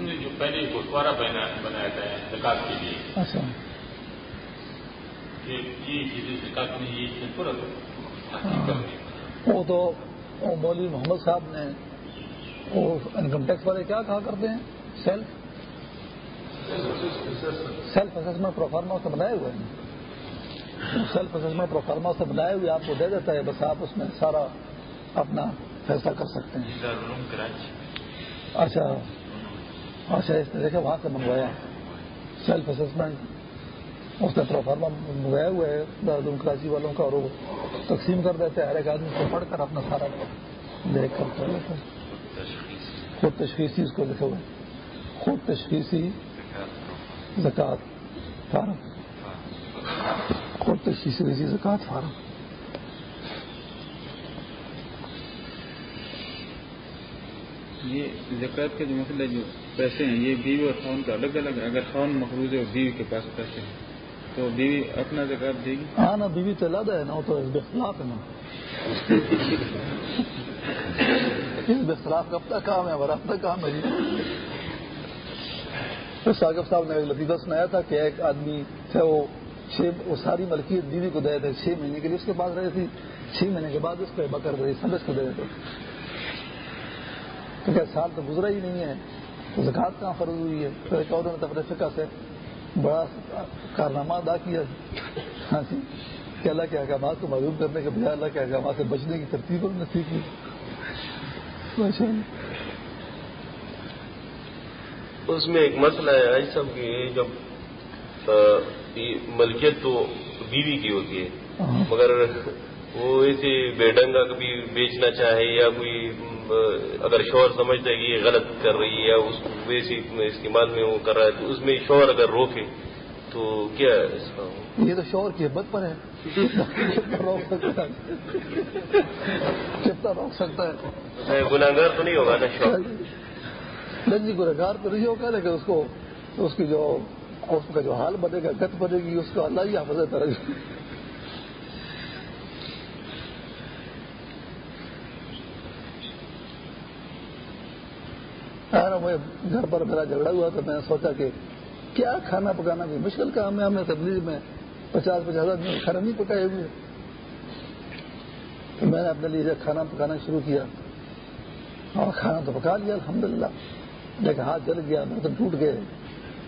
نے جو پہلے بنایا تھا زکات کے لیے۔ اچھا۔ یہ چیزیں زکات میں یہ پورا وہ تو مولوی محمد صاحب نے وہ انکم ٹیکس والے کیا کہا کرتے ہیں؟ سیلف سیلف اسسمنٹ پروفارما سے بنائے ہوئے ہیں۔ سیلف اسسمنٹ پروفارما سے بنائے ہوئے آپ کو دے دیتا ہے بس آپ اس میں سارا اپنا فیصلہ کر سکتے ہیں۔ اچھا اچھا اس نے دیکھا وہاں سے منگوایا۔ سیلف اسسمنٹ اس نے پروفارما منگوایا ہوا ہے دارالعلوم کراچی والوں کا اور وہ تقسیم کر دیتے ہیں۔ ہر ایک آدمی کو پڑھ کر اپنا سارا دیکھ کر کر لیتے خود تشخیصی اس کو لکھے ہوئے خود تشخیصی زکوٰۃ۔ فارم تشخیصی زکوٰۃ فارم یہ زکوٰۃ کے جو مسئلہ جو پیسے ہیں یہ بیوی اور خان کا الگ الگ اگر خان مقروض ہے اور بیوی کے پاس پیسے ہیں تو بیوی اپنا زکات دے گی؟ ہاں نا بیوی تو لاد ہے نا وہ تو اختلاف ہے نا اس اختلاف کا اپنا کام ہے ہمارا اپنا کام ہے۔ جی صاحب نے لطیفہ سنایا تھا کہ ایک آدمی تھے وہ چھ وہ ساری ملکیت بیوی کو دے تھے چھ مہینے کے لیے اس کے پاس رہی تھی۔ چھ مہینے کے بعد اس کو بکر رہی سمجھ کو دے دیتے کیونکہ سال تو گزرا ہی نہیں ہے۔ تو زکات کہاں فرض ہوئی ہے؟ پھر ایک اور نے اپنے سے بڑا کارنامہ ادا کیا۔ ہاں جی کہ اللہ کے احکامات کو معلوم کرنے کے بجائے اللہ کے احکامات سے بچنے کی ترتیب انہوں نے سیکھی اس میں ایک مسئلہ ہے صاحب کی جب ملکیت تو بیوی کی ہوتی ہے۔ ہاں۔ مگر وہ ایسے بے ڈنگا کبھی بیچنا چاہے یا کوئی اگر شوہر سمجھتا ہے کہ یہ غلط کر رہی ہے یا اس ویسی استعمال میں وہ کر رہا ہے تو اس میں شوہر اگر روکے تو کیا ہے اس کا؟ یہ تو شوہر کی حبت پر ہے۔ روک سکتا ہے کتنا روک سکتا ہے۔ گناگار تو نہیں ہوگا نا شوہر جی گناگار تو نہیں ہوگا لیکن اس کو اس کی جو اور اس کا جو حال بنے گا، گت بنے گی، اس کو اللہ ہی حافظ کرے گا گھر پر میرا جھگڑا ہوا تو میں نے سوچا کہ کیا کھانا پکانا بھی؟ مشکل کام ہے، ہم نے تبلیغ میں پچاس پچاس آدمی کھانا نہیں پکائے ہوئے۔ تو میں نے اپنے لیے کھانا پکانا شروع کیا۔ اور کھانا تو پکا لیا، الحمدللہ۔ لیکن ہاتھ جل گیا برتن ٹوٹ گئے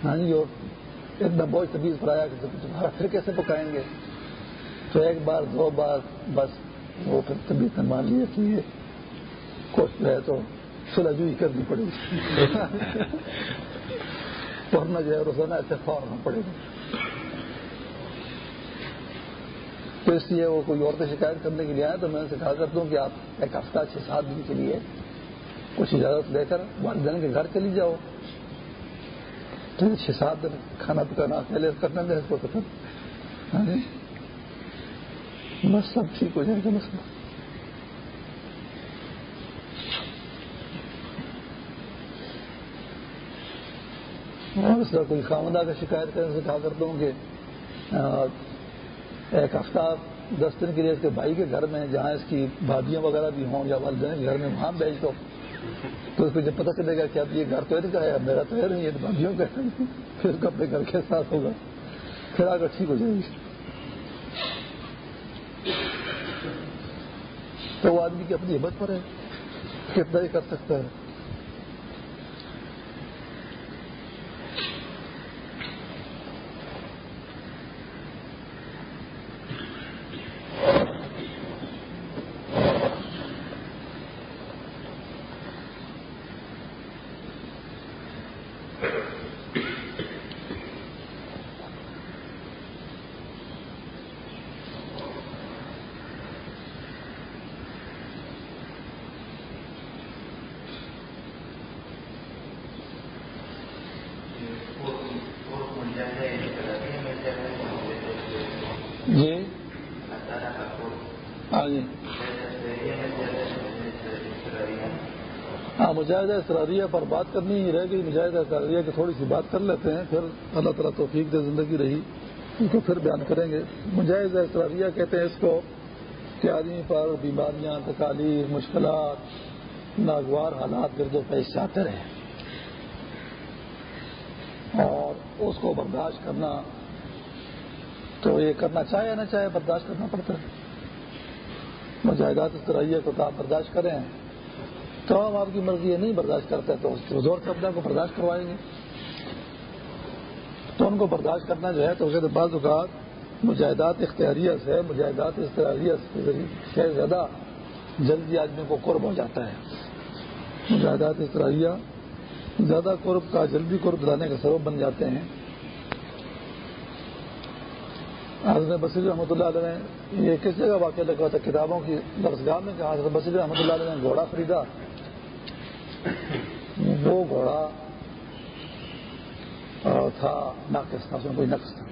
ہاں جی اور اتنا بوجھ تبیز پر آیا کہ تمہارا پھر کیسے پکائیں گے، تو ایک بار، دو بار، بس وہ پھر طبیعت مان لیے کہ یہ کوشش ہے تو سلح جوئی کرنی پڑے گی۔ پڑھنا جو ہے روزانہ ایسے فارنا پڑے گا۔ تو اس لیے وہ کوئی عورتیں شکایت کرنے کے لیے آئے تو میں ان سے کہا کرتا ہوں کہ آپ ایک ہفتہ چھ سات دن کے لیے کچھ اجازت لے کر والدین کے گھر چلی جاؤ۔ چھ سات دن کھانا پکانا پہلے کرنے دیں اس کو بس سب ٹھیک ہو جائے گا مسئلہ ہاں، اور اس کا کوئی خامدہ کا شکایت کرنے سے کہا کرتا ہوں کہ ایک ہفتہ دس دن کے لیے اس کے بھائی کے گھر میں جہاں اس کی بھابیاں وغیرہ بھی ہوں یا والدین کے گھر میں، وہاں بیچ دو۔ تو اس کو جب پتہ چلے گا کہ اب یہ گھر تو کا ہے میرا تو ہے نہیں، یہ بھابھیوں کا ہے۔ پھر اس کو اپنے گھر کے ساتھ ہوگا۔ پھر آگے ٹھیک ہو جائے گی۔ تو وہ آدمی کی اپنی ہمت پر ہے، کتنا ہی کر سکتا ہے۔ ہاں مجاہدہ اسراریہ پر بات کرنی ہی رہ گئی۔ مجاہدہ اسراریہ کی تھوڑی سی بات کر لیتے ہیں، پھر اللہ تعالیٰ توفیق دے زندگی رہی۔ ان کو پھر بیان کریں گے۔ مجاہدہ اسراریہ کہتے ہیں اس کو کہ آدمی پر بیماریاں، تکالیف، مشکلات، ناگوار حالات گرد و پیش آتے رہے۔ اور اس کو برداشت کرنا تو یہ کرنا چاہے نہ چاہے، برداشت کرنا پڑتا ہے۔ مجاہدات اس کو تو آپ برداشت کریں۔ تو ہم آپ کی مرضی نہیں برداشت کرتے تو زور سے اپنے کو برداشت کروائیں گے۔ تو ان کو برداشت کرنا جو ہے تو اسے بعض اوقات مجاہدات اختیاریہ سے مجاہدات اختیاریہ کے سے زیادہ جلدی آدمی کو قرب ہو جاتا ہے۔ مجاہدات اختیاریہ زیادہ قرب کا جلدی قرب دلانے کا سبب بن جاتے ہیں۔ حضرت بصیر رحمۃ اللہ علیہ نے یہ کس جگہ واقع لگا تھا؟ کتابوں کی درسگاہ میں کہا حضرت بصیر رحمۃ اللہ علیہ نے گھوڑا خریدا۔ وہ گھوڑا تھا ناقص تھا اس میں کوئی نقص تھا۔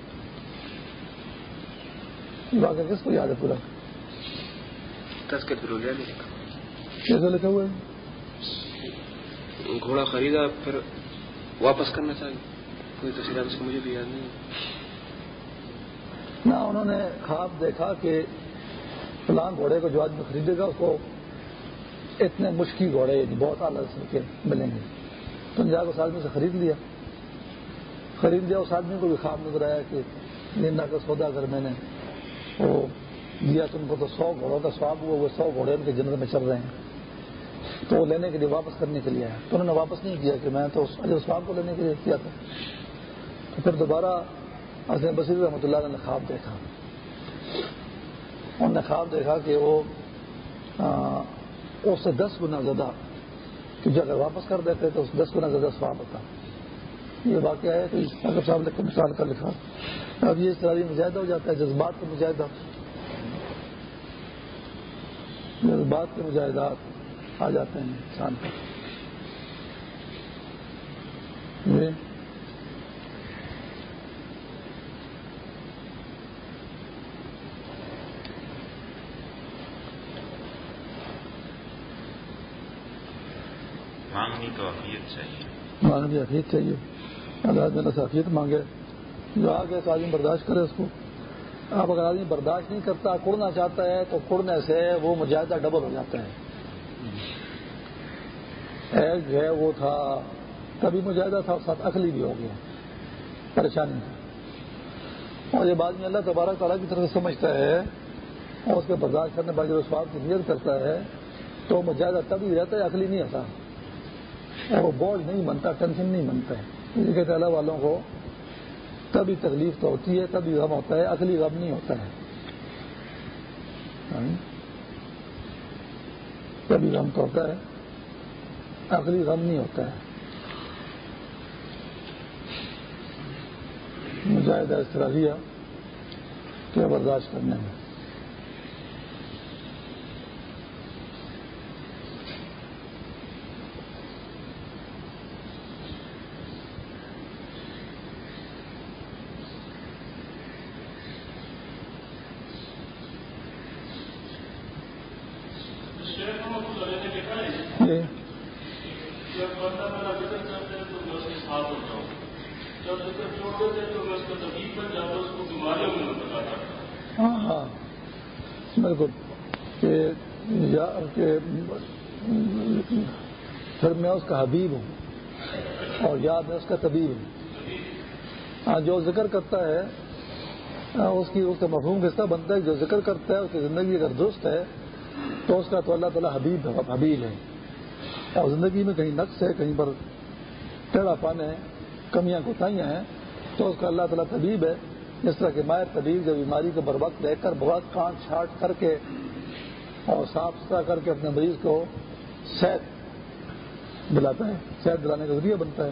واقعہ کس کو یاد ہے پورا؟ کیسے لکھا۔ ہوا ہے؟ گھوڑا خریدا پھر واپس کرنا چاہیے۔ کوئی تصویر اس کو مجھے بھی یاد نہیں نہ انہوں نے خواب دیکھا کہ فلان گھوڑے کو جو آدمی خریدے گا اس کو اتنے مشکل گھوڑے یعنی بہت اعلیٰ کے ملیں گے۔ تو جا کے اس آدمی سے خرید لیا۔ خرید لیا، اس آدمی کو بھی خواب نظر آیا کہ نندا کا سودا کر میں نے وہ دیا تم کو تو سو گھوڑوں کا سواب ہوا، وہ سو گھوڑے ان کے جنرل میں چل رہے ہیں۔ تو وہ لینے کے لیے واپس کرنے کے لیے آیا۔ تو انہوں نے واپس نہیں کیا کہ میں تو اجر سواب کو لینے کے لیے کیا تھا۔ تو پھر دوبارہ حسین بصیر رحمۃ اللہ نے خواب دیکھا۔ انہوں نے خواب دیکھا کہ وہ اس سے دس گنا زیادہ جو اگر واپس کر دیتے تو دس گنا زیادہ سواب ہوتا۔ یہ واقعہ ہے تو اگر صاحب نے مثال کا لکھا۔ اب یہ اس طرح مجاہدہ ہو جاتا ہے، جذبات کا مجاہدہ۔ جذبات کے مجاہدات آ جاتے ہیں انسان پر مانگنی تو عقیت چاہیے مانگنی عقیت چاہیے۔ اللہ تعالیٰ سے عقیت مانگے۔ جو آگے تو آدمی برداشت کرے اس کو۔ اب اگر آدمی برداشت نہیں کرتا کڑنا چاہتا ہے تو کڑنے سے وہ مجاہدہ ڈبل ہو جاتا ہے۔ ایک جو ہے وہ تھا، کبھی مجاہدہ تھا ساتھ اخلی بھی ہو گیا۔ پریشانی۔ اور یہ بعد میں اللہ تبارک تعالیٰ کی طرف سے سمجھتا ہے اور اس کے برداشت کرنے بعد جو سواب کی نیت کرتا ہے تو مجاہدہ تبھی رہتا ہے اخلی نہیں ہوتا۔ وہ بوجھ نہیں بنتا ٹینشن نہیں بنتا ہے۔ اسی کے تعالیٰ والوں کو تبھی تکلیف تو ہوتی ہے، تبھی غم ہوتا ہے، اصلی غم نہیں ہوتا ہے۔ ہاں؟ تبھی غم تو ہوتا ہے، اصلی غم نہیں ہوتا ہے۔ مجاہدہ اس طرح دیا کہ برداشت کرنے میں۔ ہاں ہاں۔ بالکل۔ پھر میں اس کا حبیب ہوں۔ اور یا میں اس کا طبیب ہوں۔ ہاں، جو ذکر کرتا ہے ہاں، اس کی اس کا مفہوم کس طرح بنتا ہے؟ جو ذکر کرتا ہے، اس کی زندگی اگر درست ہے، تو اس کا تو اللہ تعالیٰ حبیب ہے حبیب ہے۔ اور زندگی میں کہیں نقص ہے، کہیں پر ٹیڑھا پان ہے کمیاں کوتاہیاں ہیں، تو اس کا اللہ تعالیٰ طبیب ہے۔ جس طرح کہ مائر طبیب جو بیماری کو بر وقت دیکھ کر بہت کانٹ چھانٹ کر کے اور صاف ستھرا کر کے اپنے مریض کو صحت دلاتا ہے صحت دلانے کا ذریعہ بنتا ہے۔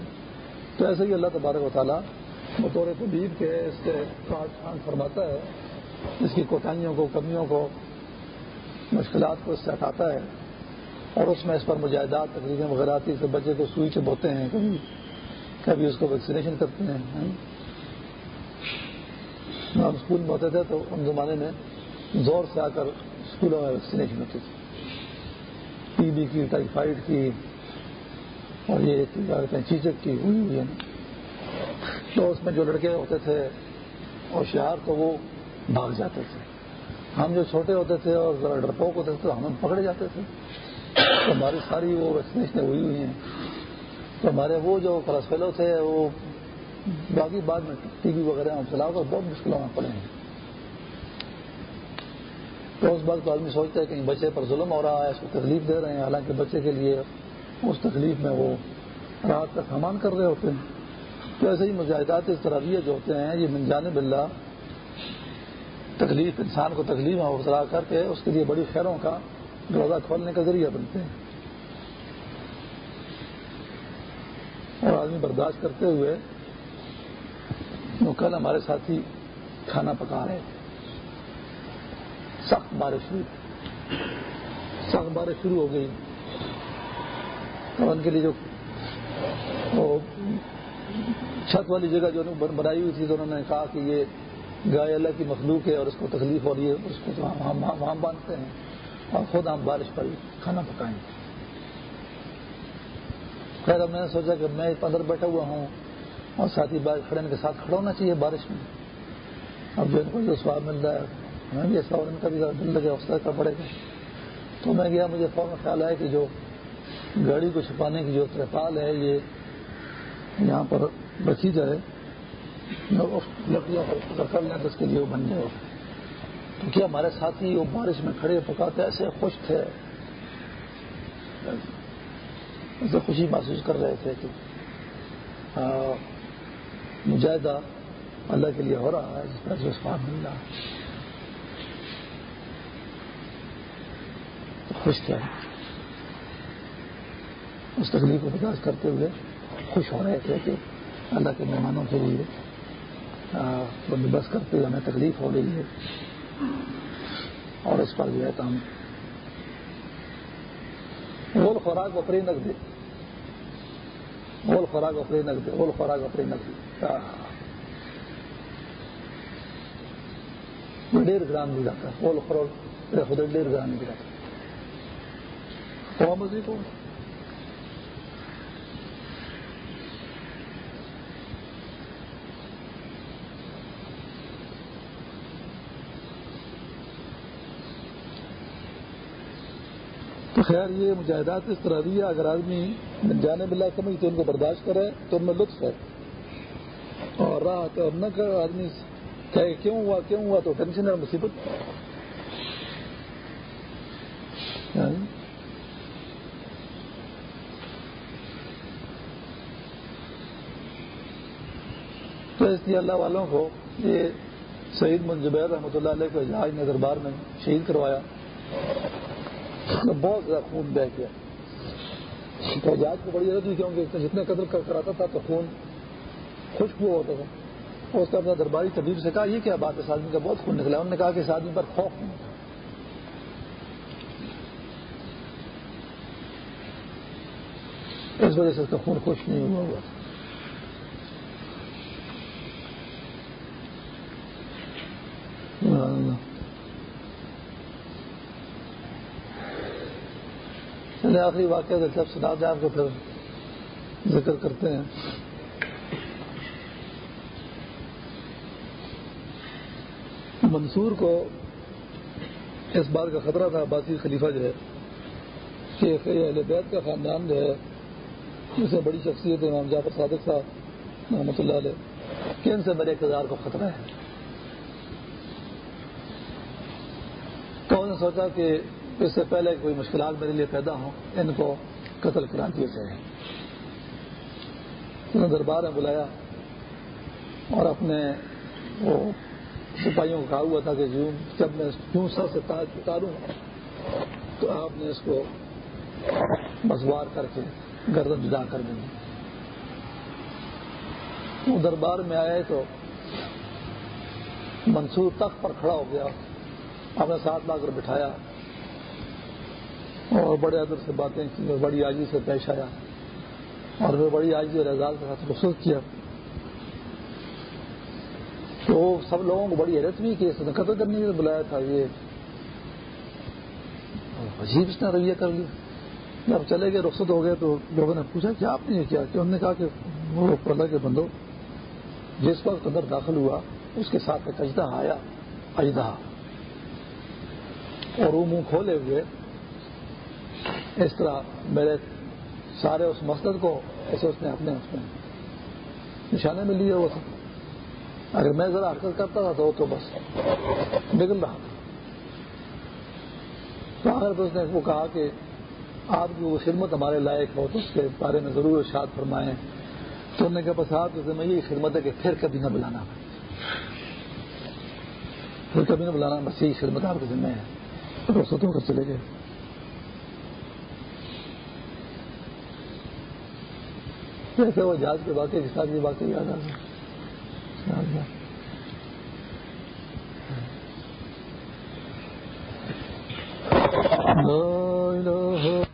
تو ایسے ہی اللہ تبارک و تعالیٰ بطور طبیب کے اس کے کانٹ چھانٹ فرماتا ہے۔ اس کی کوتاہیوں کو، کمیوں کو، مشکلات کو اس سے ہٹاتا ہے۔ اور اس میں اس پر مجاہدات تقریباً وغیرہ آتی سے بچے کو سوئی سے بوتے ہیں کبھی۔ کبھی اس کو ویکسینیشن کرتے ہیں ہاں؟ ہاں، ہم اسکول میں ہوتے تھے تو ان زمانے میں زور سے آ کر اسکولوں میں ویکسینیشن ہوتی تھی۔ ٹی بی کی ٹائیفائڈ کی، اور یہ چیچک کی ہوئی ہوئی ہے تو اس میں جو لڑکے ہوتے تھے ہوشیار، تو وہ بھاگ جاتے تھے۔ ہم جو چھوٹے ہوتے تھے اور ذرا ڈرپوک ہوتے تھے، تو ہم پکڑے جاتے تھے۔ ہماری ساری وہ ویکسینیشن ہوئی ہوئی ہیں۔ تو ہمارے وہ جو کلاس فیلو تھے، وہ باقی بعد میں ٹی وی وغیرہ میں چلا کر بہت مشکلوں میں پڑے ہیں۔ تو اس بات کو آدمی سوچتا ہے کہ بچے پر ظلم ہو رہا ہے، اس کو تکلیف دے رہے ہیں۔ حالانکہ بچے کے لیے اس تکلیف میں وہ رات کا سامان کر رہے ہوتے ہیں۔ تو ایسے ہی مجاہدات اس طرح جو ہوتے ہیں، یہ من جانب اللہ تکلیف، انسان کو تکلیف میں ابتلا کر کے اس کے لیے بڑی خیروں کا دروازہ کھولنے کا ذریعہ بنتے ہیں۔ اور آدمی برداشت کرتے ہوئے وہ کل ہمارے ساتھی کھانا پکا رہے تھے۔ سخت بارش ہوئی۔ سخت بارش شروع ہو گئی۔ اور ان کے لیے جو چھت والی جگہ جو بنائی ہوئی تھی تو انہوں نے کہا کہ یہ گائے اللہ کی مخلوق ہے اور اس کو تکلیف ہو رہی ہے، اس کو تو ہم وہاں باندھتے ہیں۔ اور خود ہم بارش پر کھانا پکائیں۔ گے خیر، اب میں نے سوچا کہ میں اندر بیٹھا ہوا ہوں اور ساتھی بارش کھڑے کے ساتھ کھڑا ہونا چاہیے بارش میں۔ اب جو ان کو جو سواب مل رہا ہے ہمیں بھی ایسا اور ان کا بھی دل لگے حوصلہ کا پڑے۔ گا تو میں گیا، مجھے فوراً خیال ہے کہ جو گاڑی کو چھپانے کی جو ترپال ہے، یہ یہاں پر رکھی جائے۔ لکڑیاں کر لیں تو اس کے لیے وہ بن جائے۔ تو کیا ہمارے ساتھی وہ بارش میں کھڑے پکاتے، ایسے خوش تھے؟ ایسے خوشی محسوس کر رہے تھے کہ ہاں، مجاہدہ اللہ کے لیے ہو رہا ہے، جس طرح سے اس مل رہا خوش تھے۔ اس تکلیف کو برداشت کرتے ہوئے خوش ہو رہے تھے کہ اللہ کے مہمانوں کے لیے بندوبست کرتے ہوئے ہمیں تکلیف ہو رہی ہے۔ اور اس پر جو ہے تو ہم غول خوراک وپری نک دے غول خوراک وپری نک دے غول خوراک وپری نک دے ڈیر گرام بھی جاتا ہے غول خوراک خود ڈیڑھ گرام بھی جاتا ہے مزید ہوگا خیر، یہ مجاہدات اس طرح بھی ہے، اگر آدمی جانے بلا سمجھ تو ان کو برداشت کرے، تو ان میں لطف ہے۔ اور راحت اور نہ کر، آدمی کہے، کیوں ہوا کیوں ہوا؟ تو ٹینشن ہے مصیبت۔ یعنی تو اس لیے اللہ والوں کو یہ شہید منجبیر رحمۃ اللہ علیہ کو جہاز نے دربار میں شہید کروایا۔ بہت زیادہ خون بہ گیا۔ تو کو بڑی ضرورت کیونکہ جتنے قدر کراتا تھا تو خون خشک ہوا ہوتا تھا۔ اس کا اپنا درباری طبیب سے کہا، یہ کیا بات ہے؟ اس آدمی کا بہت خون نکلا۔ انہوں نے کہا کہ اس آدمی پر خوف نہیں اس وجہ سے اس کا خون خوش نہیں ہوا ہوا آخری واقعہ جب سنا دیں آپ کو پھر ذکر کرتے ہیں۔ منصور کو اس بار کا خطرہ تھا باسی خلیفہ جو ہے، کہ اہل بیت کا خاندان جو ہے جس سے بڑی شخصیت ہے، امام جعفر صادق صاحب محمد اللہ علیہ، کہ ان سے میرے اقتدار کو خطرہ ہے۔ تو انہوں نے سوچا کہ اس سے پہلے کوئی مشکلات میرے لیے پیدا ہوں، ان کو قتل کرا دیے جائے انہوں نے دربار میں بلایا اور اپنے وہ سپاہیوں کو کہا ہوا تھا کہ جب میں کیوں سر سے اتاروں تو آپ نے اس کو بسوار کر کے گردن جدا کر دیں وہ دربار میں آئے تو منصور تخت پر کھڑا ہو گیا، اپنے ساتھ لا کر بٹھایا۔ اور بڑے ادر سے باتیں کی اور بڑی آجی سے پیش آیا اور وہ بڑی آجی اور اعزاز کے ساتھ رخصت کیا۔ تو سب لوگوں کو بڑی حیرت بھی کہ اس نے قتل کرنے کے لیے بلایا تھا یہ۔ عجیب اس نے رویہ کر لیا۔ جب چلے گئے، رخصت ہو گئے تو لوگوں نے پوچھا کہ آپ نے یہ کیا؟ کہ انہوں نے کہا کہ وہ اللہ کے بندو، جس وقت اندر داخل ہوا، اس کے ساتھ ایک اجدہ آیا، اجدہ۔ اور وہ منہ کھولے ہوئے اس طرح میرے سارے اس مسجد کو ایسے اس نے اپنے اس میں نشانے میں لیے ہوا تھا۔ اگر میں ذرا حرکت کرتا تھا تو تو بس نکل رہا تھا۔ تو آخر اس نے وہ کہا کہ آپ کی وہ خدمت ہمارے لائق ہو تو اس کے بارے میں ضرور ارشاد فرمائے تو انہوں نے کہا، بس آپ جیسے میں یہی خدمت ہے کہ پھر کبھی نہ بلانا۔ پھر کبھی نہ بلانا، بس یہی خدمت آپ کے ذمہ ہے۔ تو رخصت ہو کر چلے گئے۔ جیسے وہ جہاز کے واقعے کے ساتھ یہ واقعی یاد آ گیا؟ لا الہ